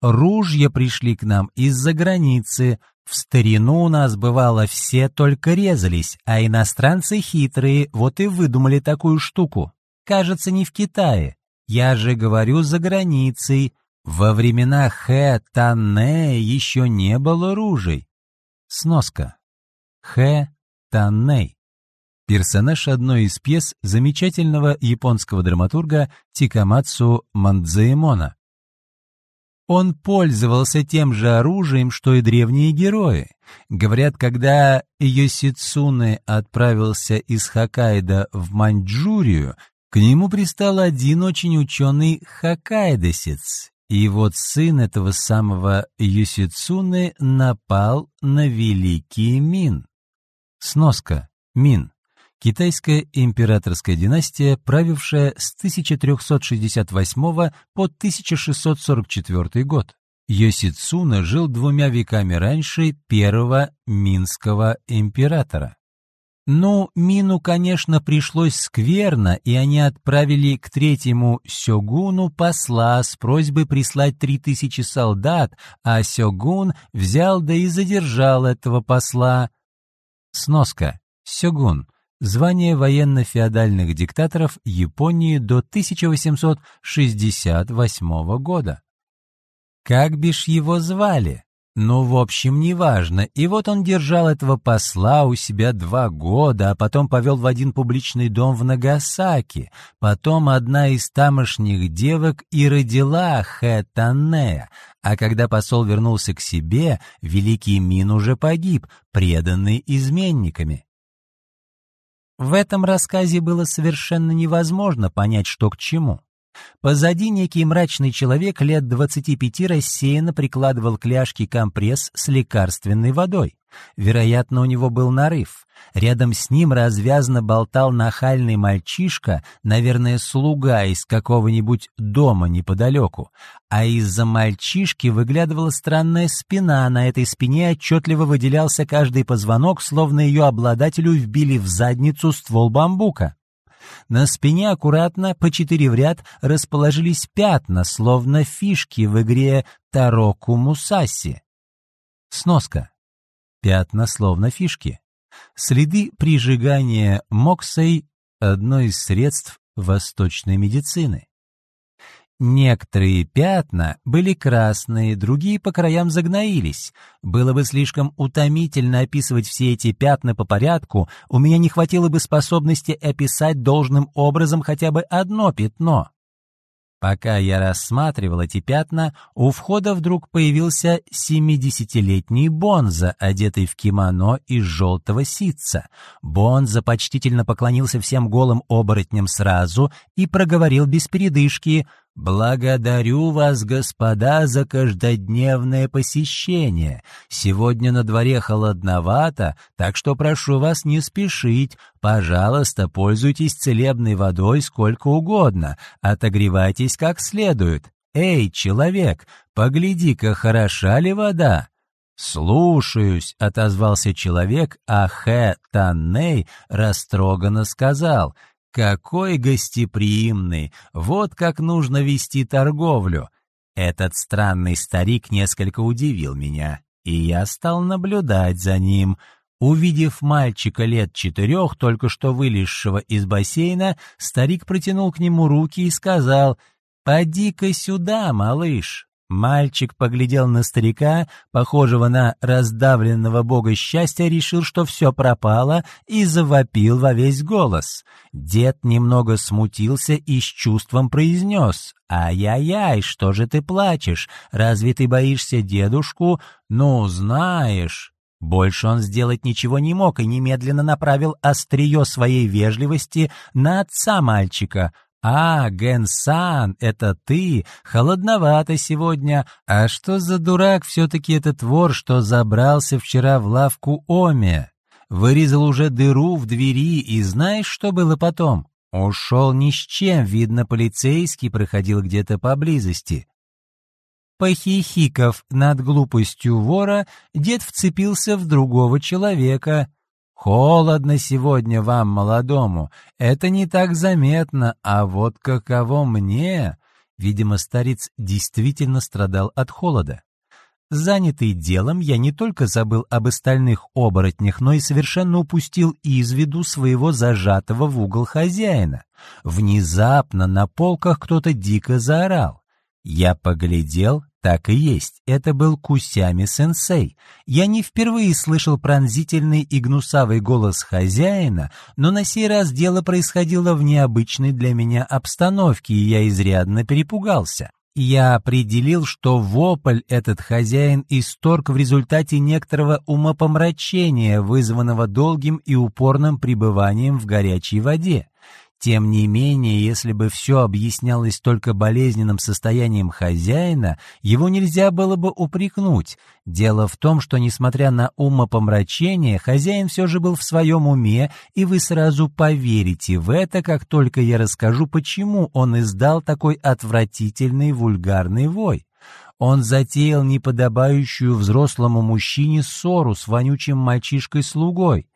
Speaker 1: Ружья пришли к нам из-за границы. В старину у нас бывало все только резались, а иностранцы хитрые вот и выдумали такую штуку. Кажется, не в Китае. Я же говорю за границей. Во времена Хэ Танне еще не было ружей. Сноска. Хэ Танней. Персонаж одной из пьес замечательного японского драматурга Тикамацу Мандзаэмона. Он пользовался тем же оружием, что и древние герои. Говорят, когда Йосицуне отправился из Хоккайдо в Маньчжурию, к нему пристал один очень ученый хоккайдосец, и вот сын этого самого Юсицуны напал на великий Мин. Сноска. Мин. Китайская императорская династия, правившая с 1368 по 1644 год. Йосицуна жил двумя веками раньше первого Минского императора. Ну, Мину, конечно, пришлось скверно, и они отправили к третьему сёгуну посла с просьбой прислать три тысячи солдат, а сёгун взял да и задержал этого посла. Сноска. Сёгун. Звание военно-феодальных диктаторов Японии до 1868 года. Как бишь его звали? Ну, в общем, неважно. И вот он держал этого посла у себя два года, а потом повел в один публичный дом в Нагасаки. Потом одна из тамошних девок и родила Хэтане. А когда посол вернулся к себе, великий Мин уже погиб, преданный изменниками. В этом рассказе было совершенно невозможно понять, что к чему. Позади некий мрачный человек лет 25 рассеянно прикладывал к ляжке компресс с лекарственной водой. Вероятно, у него был нарыв. Рядом с ним развязно болтал нахальный мальчишка, наверное, слуга из какого-нибудь дома неподалеку. А из-за мальчишки выглядывала странная спина, на этой спине отчетливо выделялся каждый позвонок, словно ее обладателю вбили в задницу ствол бамбука. На спине аккуратно по четыре в ряд расположились пятна, словно фишки в игре Тароку Мусаси. Сноска. Пятна словно фишки. Следы прижигания моксой – одно из средств восточной медицины. Некоторые пятна были красные, другие по краям загноились. Было бы слишком утомительно описывать все эти пятна по порядку, у меня не хватило бы способности описать должным образом хотя бы одно пятно. Пока я рассматривал эти пятна, у входа вдруг появился семидесятилетний Бонза, одетый в кимоно из желтого ситца. Бонза почтительно поклонился всем голым оборотням сразу и проговорил без передышки — «Благодарю вас, господа, за каждодневное посещение. Сегодня на дворе холодновато, так что прошу вас не спешить. Пожалуйста, пользуйтесь целебной водой сколько угодно, отогревайтесь как следует. Эй, человек, погляди-ка, хороша ли вода?» «Слушаюсь», — отозвался человек, а Хэ Танней растроганно сказал — какой гостеприимный! Вот как нужно вести торговлю! Этот странный старик несколько удивил меня, и я стал наблюдать за ним. Увидев мальчика лет четырех, только что вылезшего из бассейна, старик протянул к нему руки и сказал «Поди-ка сюда, малыш». Мальчик поглядел на старика, похожего на раздавленного бога счастья, решил, что все пропало, и завопил во весь голос. Дед немного смутился и с чувством произнес «Ай-яй-яй, что же ты плачешь? Разве ты боишься дедушку? Ну, знаешь...» Больше он сделать ничего не мог и немедленно направил острие своей вежливости на отца мальчика — «А, Ген-сан, это ты? Холодновато сегодня. А что за дурак все-таки этот вор, что забрался вчера в лавку Оми? Вырезал уже дыру в двери, и знаешь, что было потом? Ушел ни с чем, видно, полицейский проходил где-то поблизости. Похихиков над глупостью вора, дед вцепился в другого человека. «Холодно сегодня вам, молодому, это не так заметно, а вот каково мне...» Видимо, старец действительно страдал от холода. Занятый делом, я не только забыл об остальных оборотнях, но и совершенно упустил из виду своего зажатого в угол хозяина. Внезапно на полках кто-то дико заорал. Я поглядел, так и есть, это был Кусями-сенсей. Я не впервые слышал пронзительный и гнусавый голос хозяина, но на сей раз дело происходило в необычной для меня обстановке, и я изрядно перепугался. Я определил, что вопль этот хозяин исторг в результате некоторого умопомрачения, вызванного долгим и упорным пребыванием в горячей воде. Тем не менее, если бы все объяснялось только болезненным состоянием хозяина, его нельзя было бы упрекнуть. Дело в том, что, несмотря на умопомрачение, хозяин все же был в своем уме, и вы сразу поверите в это, как только я расскажу, почему он издал такой отвратительный вульгарный вой. Он затеял неподобающую взрослому мужчине ссору с вонючим мальчишкой-слугой.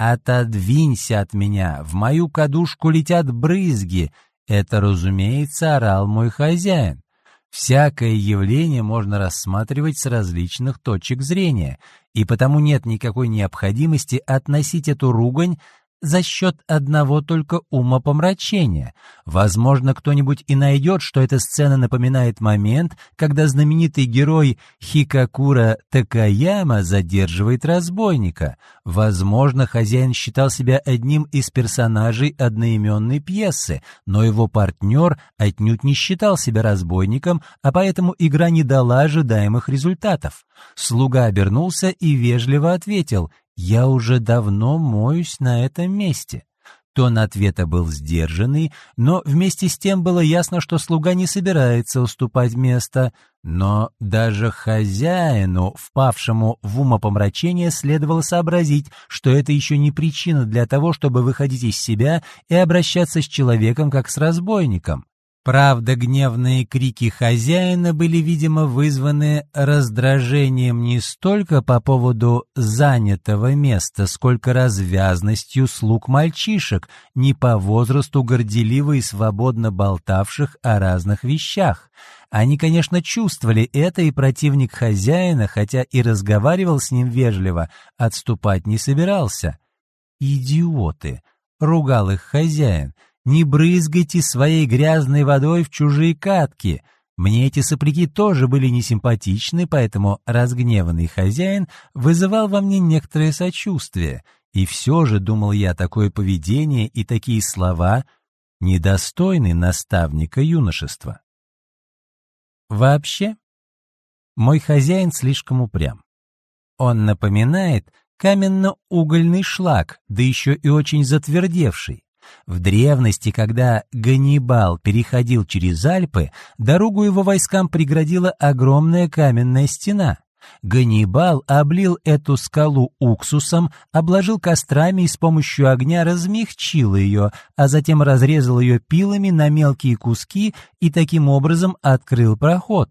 Speaker 1: «Отодвинься от меня, в мою кадушку летят брызги!» Это, разумеется, орал мой хозяин. Всякое явление можно рассматривать с различных точек зрения, и потому нет никакой необходимости относить эту ругань за счет одного только умопомрачения. Возможно, кто-нибудь и найдет, что эта сцена напоминает момент, когда знаменитый герой Хикакура Такаяма задерживает разбойника. Возможно, хозяин считал себя одним из персонажей одноименной пьесы, но его партнер отнюдь не считал себя разбойником, а поэтому игра не дала ожидаемых результатов. Слуга обернулся и вежливо ответил «Я уже давно моюсь на этом месте». Тон ответа был сдержанный, но вместе с тем было ясно, что слуга не собирается уступать место. Но даже хозяину, впавшему в умопомрачение, следовало сообразить, что это еще не причина для того, чтобы выходить из себя и обращаться с человеком как с разбойником. Правда, гневные крики хозяина были, видимо, вызваны раздражением не столько по поводу занятого места, сколько развязностью слуг мальчишек, не по возрасту горделиво и свободно болтавших о разных вещах. Они, конечно, чувствовали это, и противник хозяина, хотя и разговаривал с ним вежливо, отступать не собирался. «Идиоты!» — ругал их хозяин — не брызгайте своей грязной водой в чужие катки. Мне эти сопляки тоже были несимпатичны, поэтому разгневанный хозяин вызывал во мне некоторое сочувствие. И все же, думал я, такое поведение и такие слова недостойны наставника юношества. Вообще, мой хозяин слишком упрям. Он напоминает каменно-угольный шлак, да еще и очень затвердевший. В древности, когда Ганнибал переходил через Альпы, дорогу его войскам преградила огромная каменная стена. Ганнибал облил эту скалу уксусом, обложил кострами и с помощью огня размягчил ее, а затем разрезал ее пилами на мелкие куски и таким образом открыл проход.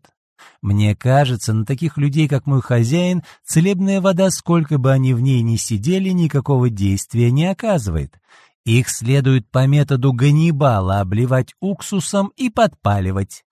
Speaker 1: Мне кажется, на таких людей, как мой хозяин, целебная вода, сколько бы они в ней ни сидели, никакого действия не оказывает. Их следует по методу Ганнибала обливать уксусом и подпаливать.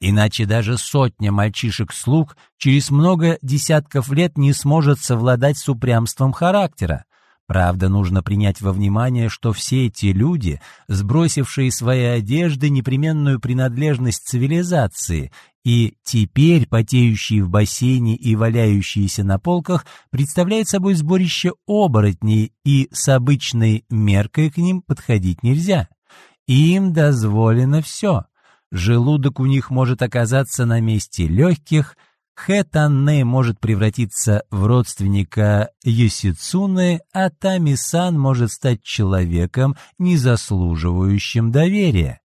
Speaker 1: Иначе даже сотня мальчишек-слуг через много десятков лет не сможет совладать с упрямством характера. Правда, нужно принять во внимание, что все эти люди, сбросившие свои одежды непременную принадлежность цивилизации и теперь потеющие в бассейне и валяющиеся на полках, представляют собой сборище оборотней, и с обычной меркой к ним подходить нельзя. Им дозволено все. Желудок у них может оказаться на месте легких, Хэтанне может превратиться в родственника Юсицуны, а Тами-сан может стать человеком, не заслуживающим доверия.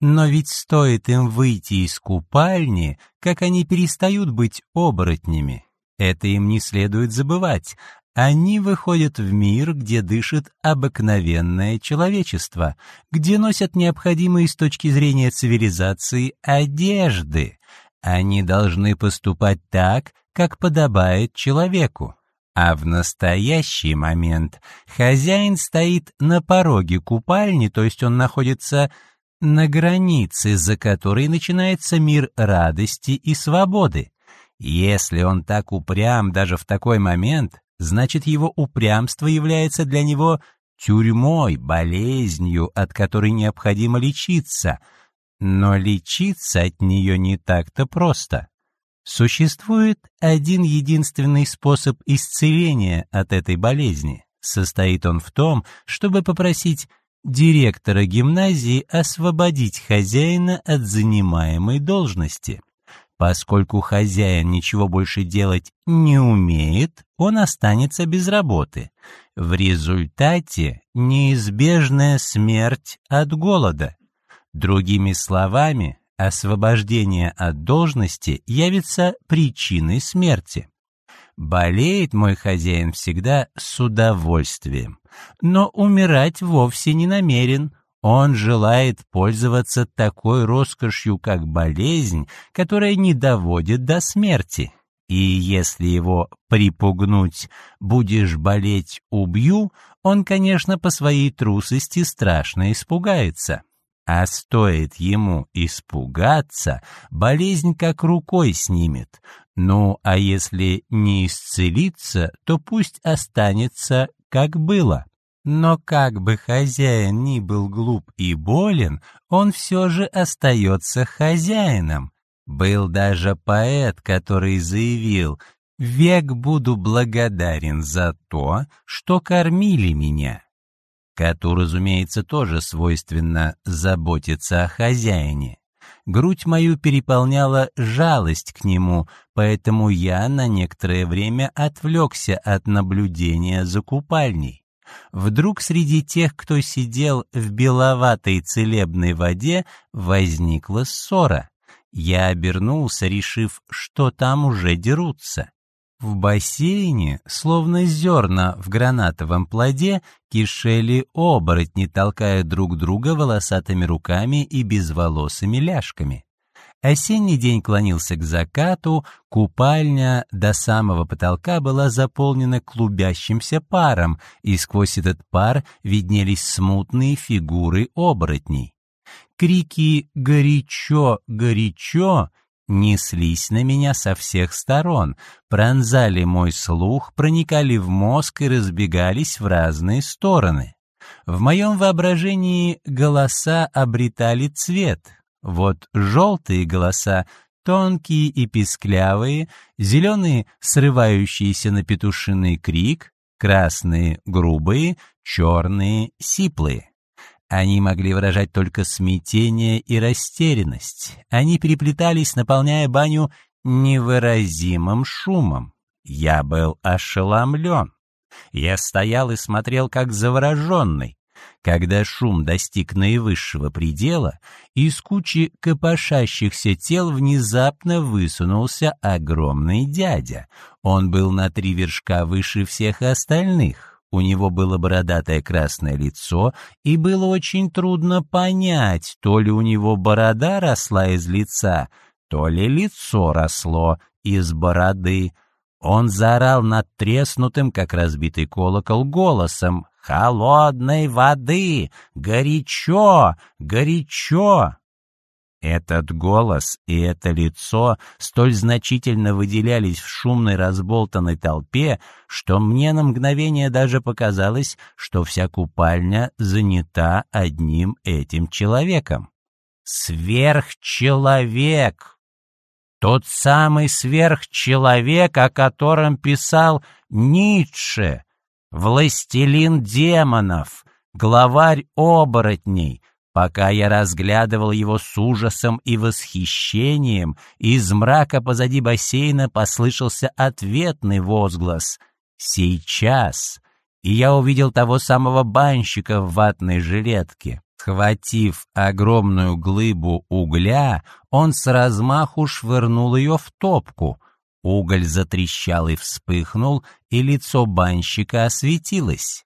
Speaker 1: Но ведь стоит им выйти из купальни, как они перестают быть оборотнями. Это им не следует забывать. Они выходят в мир, где дышит обыкновенное человечество, где носят необходимые с точки зрения цивилизации одежды. Они должны поступать так, как подобает человеку. А в настоящий момент хозяин стоит на пороге купальни, то есть он находится на границе, за которой начинается мир радости и свободы. Если он так упрям даже в такой момент, значит его упрямство является для него тюрьмой, болезнью, от которой необходимо лечиться. Но лечиться от нее не так-то просто. Существует один единственный способ исцеления от этой болезни. Состоит он в том, чтобы попросить директора гимназии освободить хозяина от занимаемой должности. Поскольку хозяин ничего больше делать не умеет, он останется без работы. В результате неизбежная смерть от голода. Другими словами, освобождение от должности явится причиной смерти. Болеет мой хозяин всегда с удовольствием, но умирать вовсе не намерен, он желает пользоваться такой роскошью, как болезнь, которая не доводит до смерти. И если его припугнуть «будешь болеть, убью», он, конечно, по своей трусости страшно испугается. А стоит ему испугаться, болезнь как рукой снимет. Ну, а если не исцелиться, то пусть останется, как было. Но как бы хозяин ни был глуп и болен, он все же остается хозяином. Был даже поэт, который заявил «Век буду благодарен за то, что кормили меня». Коту, разумеется, тоже свойственно заботиться о хозяине. Грудь мою переполняла жалость к нему, поэтому я на некоторое время отвлекся от наблюдения за купальней. Вдруг среди тех, кто сидел в беловатой целебной воде, возникла ссора. Я обернулся, решив, что там уже дерутся. В бассейне, словно зерна в гранатовом плоде, кишели оборотни, толкая друг друга волосатыми руками и безволосыми ляжками. Осенний день клонился к закату, купальня до самого потолка была заполнена клубящимся паром, и сквозь этот пар виднелись смутные фигуры оборотней. Крики «Горячо! Горячо!» Неслись на меня со всех сторон, пронзали мой слух, проникали в мозг и разбегались в разные стороны. В моем воображении голоса обретали цвет, вот желтые голоса, тонкие и писклявые, зеленые, срывающиеся на петушиный крик, красные, грубые, черные, сиплые. Они могли выражать только смятение и растерянность. Они переплетались, наполняя баню невыразимым шумом. Я был ошеломлен. Я стоял и смотрел, как завороженный. Когда шум достиг наивысшего предела, из кучи копошащихся тел внезапно высунулся огромный дядя. Он был на три вершка выше всех остальных. У него было бородатое красное лицо, и было очень трудно понять, то ли у него борода росла из лица, то ли лицо росло из бороды. Он заорал над треснутым, как разбитый колокол, голосом «Холодной воды! Горячо! Горячо!» Этот голос и это лицо столь значительно выделялись в шумной разболтанной толпе, что мне на мгновение даже показалось, что вся купальня занята одним этим человеком. Сверхчеловек! Тот самый сверхчеловек, о котором писал Ницше, властелин демонов, главарь оборотней. Пока я разглядывал его с ужасом и восхищением, из мрака позади бассейна послышался ответный возглас «Сейчас!» И я увидел того самого банщика в ватной жилетке. Схватив огромную глыбу угля, он с размаху швырнул ее в топку. Уголь затрещал и вспыхнул, и лицо банщика осветилось.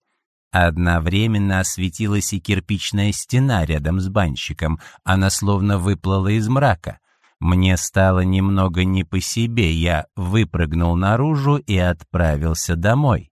Speaker 1: Одновременно осветилась и кирпичная стена рядом с банщиком, она словно выплыла из мрака. Мне стало немного не по себе, я выпрыгнул наружу и отправился домой.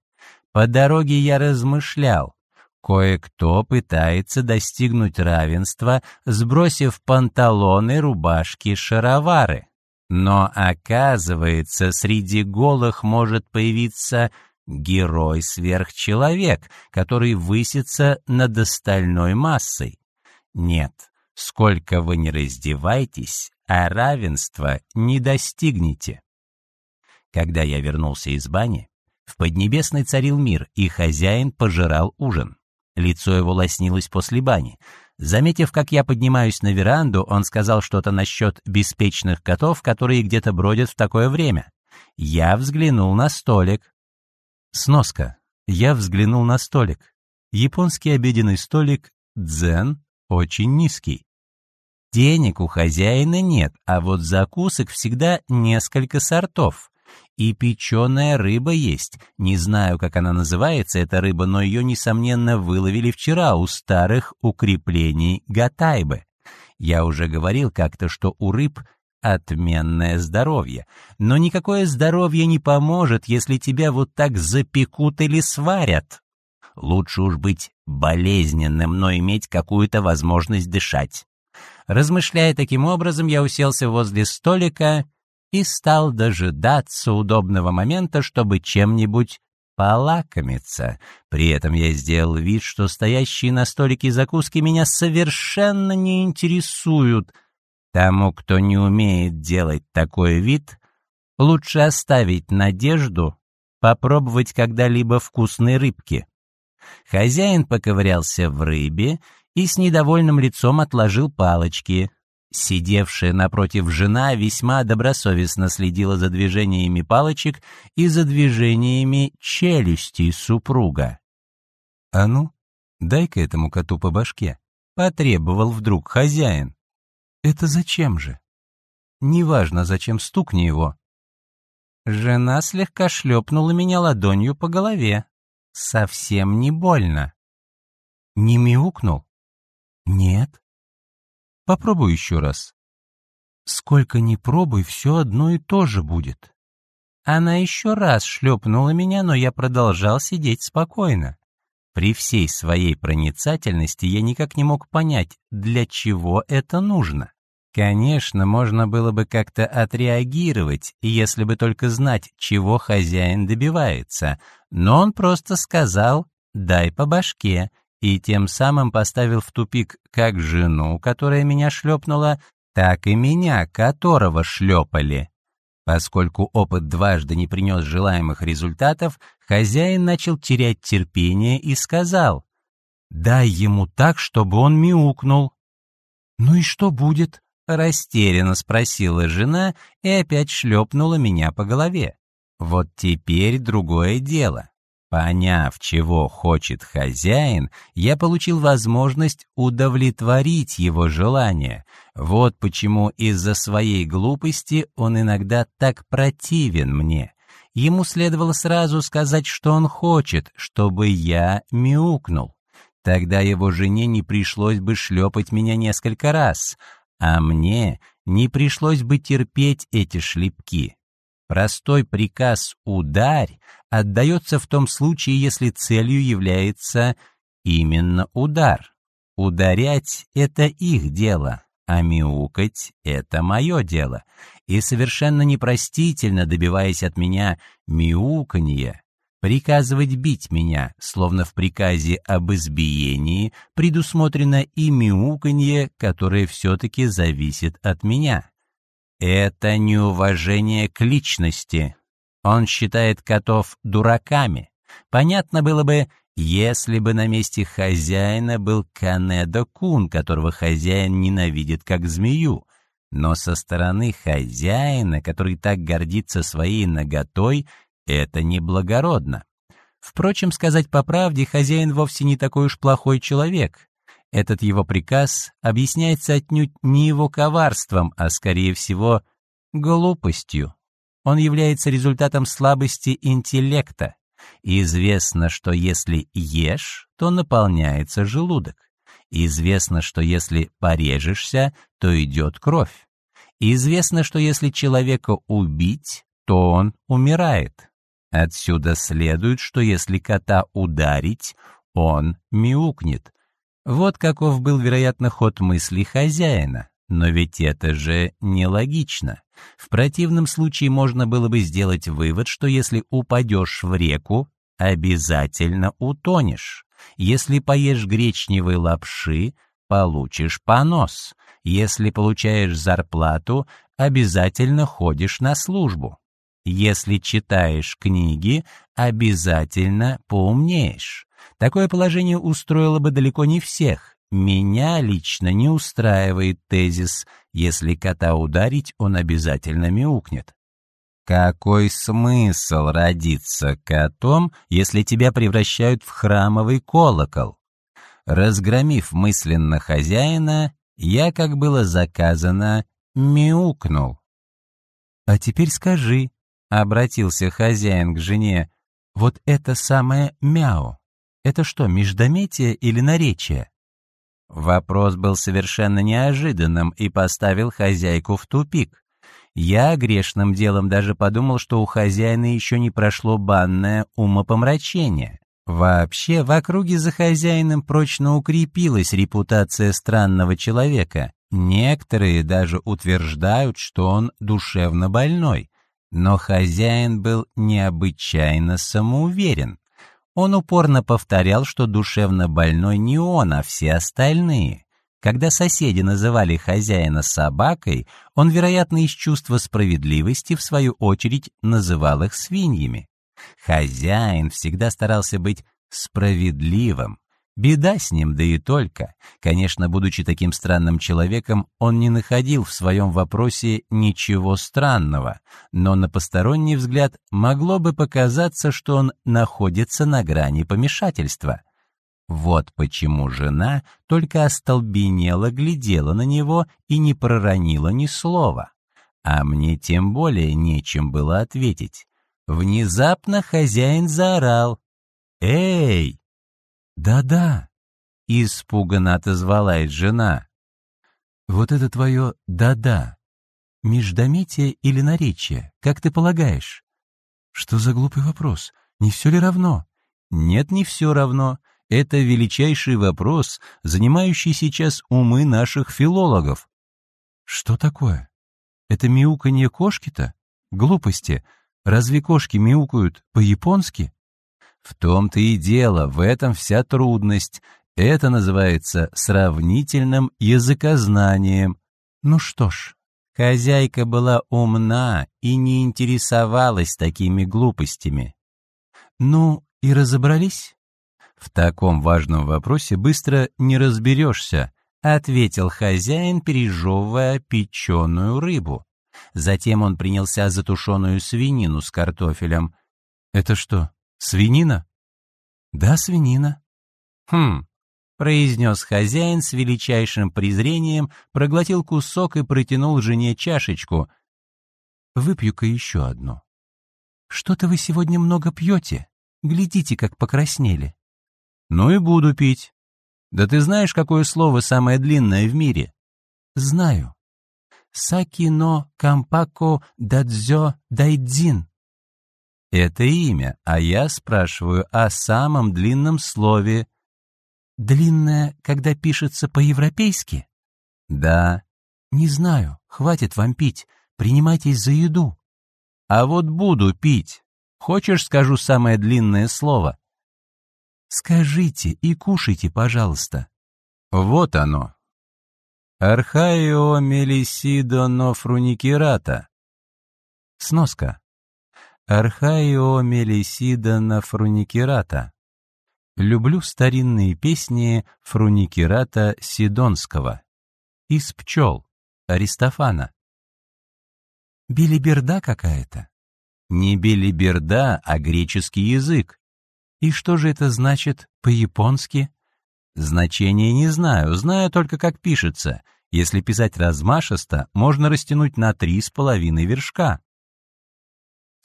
Speaker 1: По дороге я размышлял. Кое-кто пытается достигнуть равенства, сбросив панталоны, рубашки, шаровары. Но оказывается, среди голых может появиться герой-сверхчеловек, который высится над остальной массой. Нет, сколько вы не раздевайтесь, а равенства не достигнете. Когда я вернулся из бани, в Поднебесной царил мир, и хозяин пожирал ужин. Лицо его лоснилось после бани. Заметив, как я поднимаюсь на веранду, он сказал что-то насчет беспечных котов, которые где-то бродят в такое время. Я взглянул на столик. Сноска. Я взглянул на столик. Японский обеденный столик «Дзен» очень низкий. Денег у хозяина нет, а вот закусок всегда несколько сортов. И печеная рыба есть. Не знаю, как она называется, эта рыба, но ее, несомненно, выловили вчера у старых укреплений Гатайбы. Я уже говорил как-то, что у рыб отменное здоровье. Но никакое здоровье не поможет, если тебя вот так запекут или сварят. Лучше уж быть болезненным, но иметь какую-то возможность дышать. Размышляя таким образом, я уселся возле столика и стал дожидаться удобного момента, чтобы чем-нибудь полакомиться. При этом я сделал вид, что стоящие на столике закуски меня совершенно не интересуют — Тому, кто не умеет делать такой вид, лучше оставить надежду попробовать когда-либо вкусной рыбки. Хозяин поковырялся в рыбе и с недовольным лицом отложил палочки. Сидевшая напротив жена весьма добросовестно следила за движениями палочек и за движениями челюстей супруга. «А ну, дай-ка этому коту по башке», — потребовал вдруг хозяин. Это зачем же? Неважно, зачем стукни его. Жена слегка шлепнула меня ладонью по голове. Совсем не больно. Не мяукнул? Нет. Попробуй еще раз. Сколько ни пробуй, все одно и то же будет. Она еще раз шлепнула меня, но я продолжал сидеть спокойно. При всей своей проницательности я никак не мог понять, для чего это нужно. Конечно, можно было бы как-то отреагировать, если бы только знать, чего хозяин добивается, но он просто сказал «дай по башке», и тем самым поставил в тупик как жену, которая меня шлепнула, так и меня, которого шлепали. Поскольку опыт дважды не принес желаемых результатов, хозяин начал терять терпение и сказал, «Дай ему так, чтобы он мяукнул». «Ну и что будет?» — растерянно спросила жена и опять шлепнула меня по голове. Вот теперь другое дело. Поняв, чего хочет хозяин, я получил возможность удовлетворить его желание. Вот почему из-за своей глупости он иногда так противен мне. Ему следовало сразу сказать, что он хочет, чтобы я мяукнул. Тогда его жене не пришлось бы шлепать меня несколько раз, а мне не пришлось бы терпеть эти шлепки. Простой приказ «ударь» отдается в том случае, если целью является именно удар. Ударять — это их дело, а мяукать — это мое дело. И совершенно непростительно, добиваясь от меня мяуканья, приказывать бить меня, словно в приказе об избиении предусмотрено и мяуканье, которое все-таки зависит от меня. Это неуважение к личности. Он считает котов дураками. Понятно было бы, если бы на месте хозяина был Канедо-кун, которого хозяин ненавидит как змею. Но со стороны хозяина, который так гордится своей наготой, это неблагородно. Впрочем, сказать по правде, хозяин вовсе не такой уж плохой человек. Этот его приказ объясняется отнюдь не его коварством, а, скорее всего, глупостью. Он является результатом слабости интеллекта. Известно, что если ешь, то наполняется желудок. Известно, что если порежешься, то идет кровь. Известно, что если человека убить, то он умирает. Отсюда следует, что если кота ударить, он мяукнет. Вот каков был, вероятно, ход мысли хозяина. Но ведь это же нелогично. В противном случае можно было бы сделать вывод, что если упадешь в реку, обязательно утонешь. Если поешь гречневой лапши, получишь понос. Если получаешь зарплату, обязательно ходишь на службу. Если читаешь книги, обязательно поумнеешь. Такое положение устроило бы далеко не всех. Меня лично не устраивает тезис «если кота ударить, он обязательно мяукнет». Какой смысл родиться котом, если тебя превращают в храмовый колокол? Разгромив мысленно хозяина, я, как было заказано, мяукнул. «А теперь скажи», — обратился хозяин к жене, — «вот это самое мяу, это что, междометие или наречие?» Вопрос был совершенно неожиданным и поставил хозяйку в тупик. Я грешным делом даже подумал, что у хозяина еще не прошло банное умопомрачение. Вообще, в округе за хозяином прочно укрепилась репутация странного человека. Некоторые даже утверждают, что он душевно больной. Но хозяин был необычайно самоуверен. Он упорно повторял, что душевно больной не он, а все остальные. Когда соседи называли хозяина собакой, он, вероятно, из чувства справедливости, в свою очередь, называл их свиньями. Хозяин всегда старался быть справедливым. Беда с ним, да и только. Конечно, будучи таким странным человеком, он не находил в своем вопросе ничего странного, но на посторонний взгляд могло бы показаться, что он находится на грани помешательства. Вот почему жена только остолбенело глядела на него и не проронила ни слова. А мне тем более нечем было ответить. Внезапно хозяин заорал. «Эй!» «Да-да!» — испуганно отозвалась жена. «Вот это твое «да-да». Междометие или наречие, как ты полагаешь?» «Что за глупый вопрос? Не все ли равно?» «Нет, не все равно. Это величайший вопрос, занимающий сейчас умы наших филологов». «Что такое? Это мяуканье кошки-то? Глупости. Разве кошки мяукают по-японски? В том-то и дело, в этом вся трудность. Это называется сравнительным языкознанием. Ну что ж, хозяйка была умна и не интересовалась такими глупостями. Ну и разобрались? В таком важном вопросе быстро не разберешься, ответил хозяин, пережевывая печеную рыбу. Затем он принялся за тушеную свинину с картофелем. «Это что, свинина?» «Да, свинина». «Хм», — произнес хозяин с величайшим презрением, проглотил кусок и протянул жене чашечку. «Выпью-ка еще одну». «Что-то вы сегодня много пьете. Глядите, как покраснели». «Ну и буду пить. Да ты знаешь, какое слово самое длинное в мире?» «Знаю. Сакино Кампако Дадзё Дайдзин. Это имя, а я спрашиваю о самом длинном слове. Длинное, когда пишется по-европейски? Да. Не знаю, хватит вам пить, принимайтесь за еду. А вот буду пить. Хочешь, скажу самое длинное слово? Скажите и кушайте, пожалуйста. Вот оно, Архаио мелисидо фруникерата. Сноска. Архаио мелисидо фруникерата. Люблю старинные песни фруникерата Сидонского. Из пчел. Аристофана. Белиберда какая-то. Не белиберда, а греческий язык. И что же это значит по-японски? Значения не знаю, знаю только, как пишется. Если писать размашисто, можно растянуть на три с половиной вершка.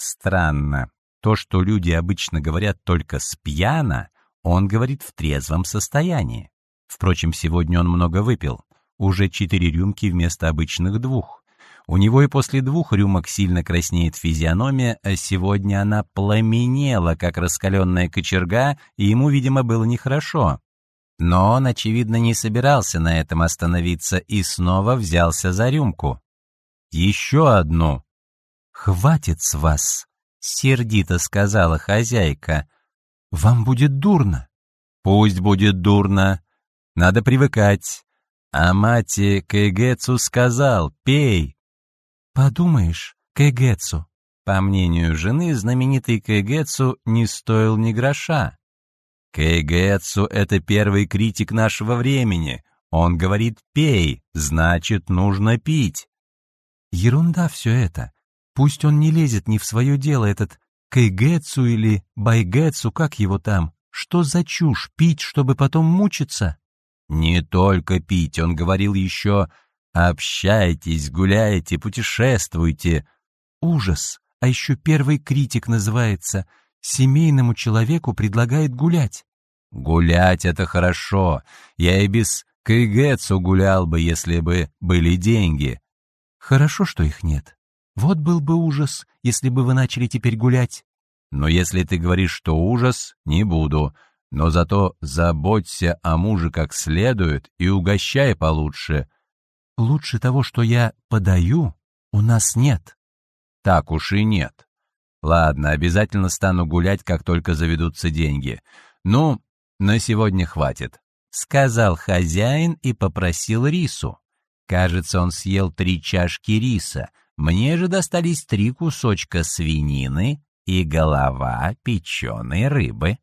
Speaker 1: Странно. То, что люди обычно говорят только с пьяна, он говорит в трезвом состоянии. Впрочем, сегодня он много выпил. Уже четыре рюмки вместо обычных двух. У него и после двух рюмок сильно краснеет физиономия, а сегодня она пламенела, как раскаленная кочерга, и ему, видимо, было нехорошо. Но он, очевидно, не собирался на этом остановиться и снова взялся за рюмку. «Еще одну!» «Хватит с вас!» — сердито сказала хозяйка. «Вам будет дурно». «Пусть будет дурно. Надо привыкать. А мати Кэгецу сказал, пей». «Подумаешь, Кэгецу». По мнению жены, знаменитый Кэгецу не стоил ни гроша. Кэгецу — это первый критик нашего времени. Он говорит «пей», значит, нужно пить. Ерунда все это. Пусть он не лезет ни в свое дело, этот Кайгэцу или Байгэцу, как его там. Что за чушь, пить, чтобы потом мучиться? Не только пить, он говорил еще «общайтесь, гуляйте, путешествуйте». Ужас, а еще первый критик называется «семейному человеку предлагает гулять». Гулять — это хорошо, я и без Кайгэцу гулял бы, если бы были деньги. Хорошо, что их нет. Вот был бы ужас, если бы вы начали теперь гулять. Но если ты говоришь, что ужас, не буду. Но зато заботься о муже как следует и угощай получше. Лучше того, что я подаю, у нас нет. Так уж и нет. Ладно, обязательно стану гулять, как только заведутся деньги. Ну, на сегодня хватит. Сказал хозяин и попросил рису. Кажется, он съел три чашки риса — мне же достались три кусочка свинины и голова печеной рыбы.